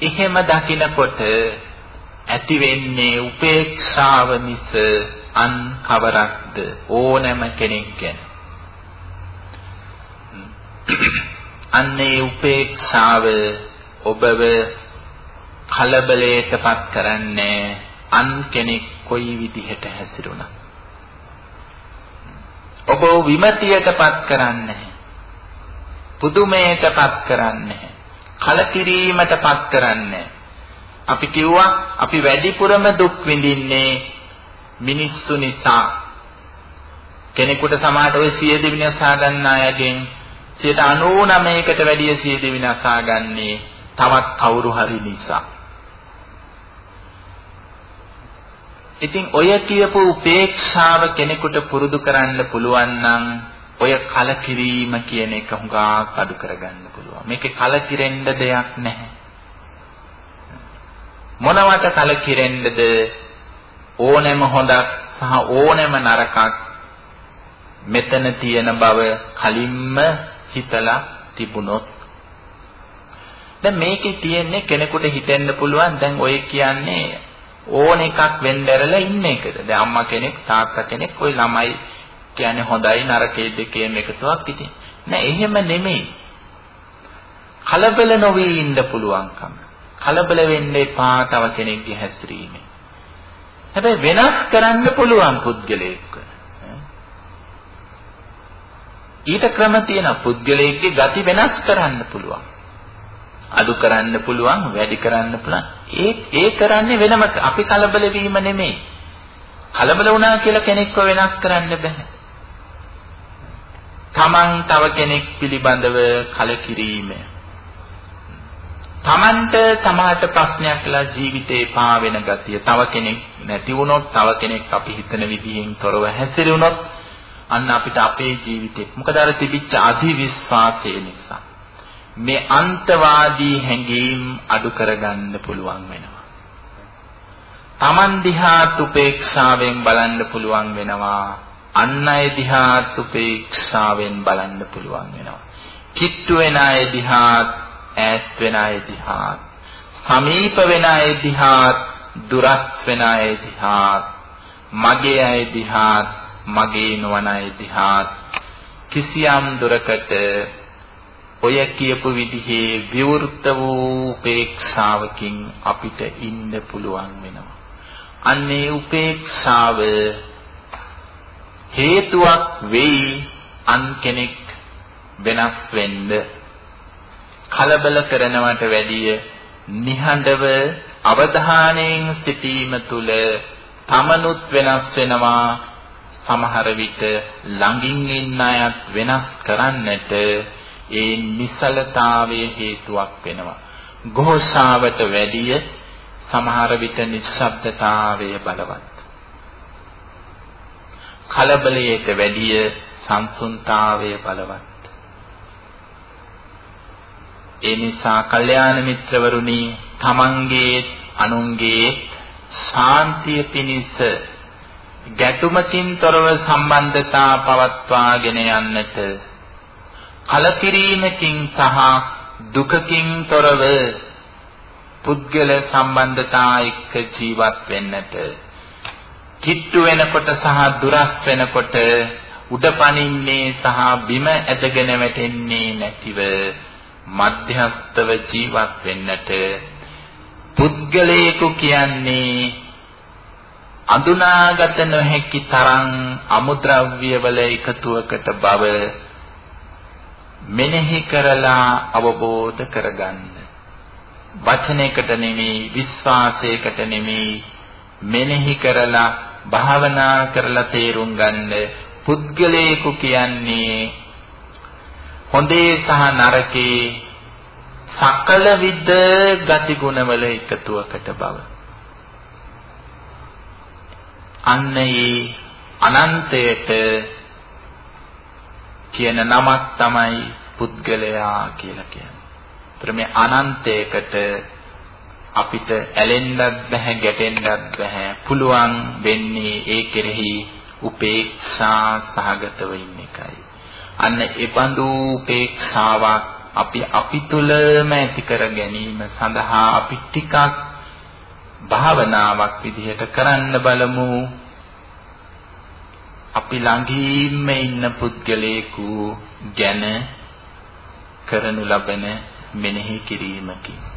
එහෙම දකිනකොට ඇති වෙන්නේ උපේක්ෂාව මිස අන් කවරක්ද ඕනෑම කෙනෙක් ගැන. අන්නේ උපේක්ෂාව ඔබව කලබලයටපත් කරන්නේ අන් කෙනෙක් කොයි විදිහට හැසිරුණා. ඔබ විමතියටපත් කරන්නේ පුදුමයටපත් කරන්නේ කලකිරීමටපත් කරන්නේ අපි කිව්වා අපි වැඩිපුරම දුක් විඳින්නේ මිනිස්සු නිසා කෙනෙකුට සමාජ ඔය සිය දෙවිනි සා ගන්න අයගෙන් 99කට වැඩිය සියද විනාශා ගන්නේ තවත් කවුරු හරි නිසා. ඉතින් ඔය කියපු උපේක්ෂාව කෙනෙකුට පුරුදු කරන්න පුළුවන් නම් ඔය කලකිරීම කියන එක හුඟක් අඩු කරගන්න පුළුවන්. මේකේ කලකිරෙන්න දෙයක් නැහැ. මොනවට කලකිරෙන්නද? ඕනෑම හොඳක් සහ ඕනෑම නරකක් මෙතන තියෙන බව කලින්ම හිතලා තිබුණොත්. දැන් මේකේ තියෙන්නේ කෙනෙකුට හිතෙන්න පුළුවන් දැන් ඔය කියන්නේ ඕන එකක් වෙන්න ඇරලා ඉන්න එකද? දැන් අම්මා කෙනෙක් තාත්තා කෙනෙක් ওই ළමයි කියන්නේ හොඳයි නරකයි දෙකේම එකතුවක් ඉතින්. නෑ එහෙම නෙමෙයි. කලබල නොවී ඉන්න පුළුවන්කම. කලබල වෙන්න එපා තව කෙනෙක්ගේ හැසිරීමෙන්. හැබැයි වෙනස් කරන්න පුළුවන් පුද්ගලයෙක්ව. ඊට ක්‍රම තියෙන පුද්ගලයෙක්ගේ ගති වෙනස් කරන්න පුළුවන්. අඩු කරන්න පුළුවන් වැඩි කරන්න පුළුවන්. ඒ ඒ කරන්නේ වෙනම අපි කලබල වීම නෙමෙයි. කලබල වුණා කියලා කෙනෙක්ව වෙනස් කරන්න බෑ. තමන් තව කෙනෙක් පිළිබඳව කලකිරීම. තමන්ට තමාට ප්‍රශ්නයක් ලා ජීවිතේ පා වෙන ගතිය තව කෙනෙක් නැති වුණොත් තව කෙනෙක් අපි හිතන විදිහෙන් තොරව හැසිරුණොත් අන්න අපිට අපේ ජීවිතේ මොකද අර තිබිච්ච අධි විශ්වාසය නිසා මේ අන්තවාදී හැඟීම් අඩු කරගන්න පුළුවන් වෙනවා. Taman දිහාත් උපේක්ෂාවෙන් බලන්න පුළුවන් වෙනවා. අන් අය දිහාත් උපේක්ෂාවෙන් බලන්න පුළුවන් වෙනවා. කිට්ටු වෙන අය දිහාත් ඈත් වෙන අය දිහාත් සමීප වෙන අය දිහාත් දුරස් වෙන අය දිහාත් මගේ අය දිහාත් මගේ නොවන අය දිහාත් කිසියම් දුරකට ඔය කියපු විදිහේ විවෘත වූ උපේක්ෂාවකින් අපිට ඉන්න පුළුවන් වෙනවා. අන්නේ උපේක්ෂාව හේතුවක් වෙයි අන් කෙනෙක් වෙනස් වෙන්න කලබල කරනවට වැඩිය නිහඬව අවධානයෙන් සිටීම තුළ තමනුත් වෙනස් වෙනවා සමහර විට ළඟින් ඉන්න අයත් වෙනස් කරන්නට ඒ නිසලතාවයේ හේතුවක් වෙනවා. ഘോഷාවට වැඩිය සමහර විට නිශ්ශබ්දතාවය බලවත්. කලබලයට වැඩිය සංසුන්තාවය බලවත්. ඒ නිසා කල්යාණ මිත්‍රවරුනි තමන්ගේ අනුන්ගේ ශාන්තිය පිණිස ගැටුමකින් තොරව සම්බන්ධතා පවත්වාගෙන යන්නට කලකිරීමකින් සහ දුකකින් තොරව පුද්ගල සම්බන්ධතා එක්ක ජීවත් වෙන්නට කිට්ටු වෙනකොට සහ දුරස් වෙනකොට උඩපනින්නේ සහ බිම ඇදගෙන වැටෙන්නේ නැතිව මධ්‍යස්තව ජීවත් වෙන්නට පුද්ගලයෙකු කියන්නේ අඳුනාගත නොහැකි තරම් අමුද්‍රව්‍ය වල එකතුවකට බව මෙනෙහි කරලා අවබෝධ කරගන්න. වචනයකට නෙමෙයි විශ්වාසයකට නෙමෙයි මෙනෙහි කරලා භාවනා කරලා තේරුම් ගන්න පුද්ගලයෙකු කියන්නේ හොඳේ සහ නරකේ සකල විද ගතිගුණවල එකතුවකට බව. අන්න ඒ අනන්තයට කියන නමක් තමයි පුද්ගලයා කියලා කියන්නේ. ඒතර මේ අනන්තයකට අපිට ඇලෙන්නත් බෑ ගැටෙන්නත් බෑ පුළුවන් වෙන්නේ ඒ කෙරෙහි උපේක්ෂා සහගතව ඉන්න එකයි. අන්න ඒ බඳු උපේක්ෂාවක් අපි අපි තුළම ඇති කර ගැනීම සඳහා අපි ටිකක් භාවනාවක් විදිහට කරන්න බලමු. අපි ළඟින්ම ඉන්න පුද්ගලයෙකු ගැන කරනු ලබන මෙනෙහි කිරීමකින්.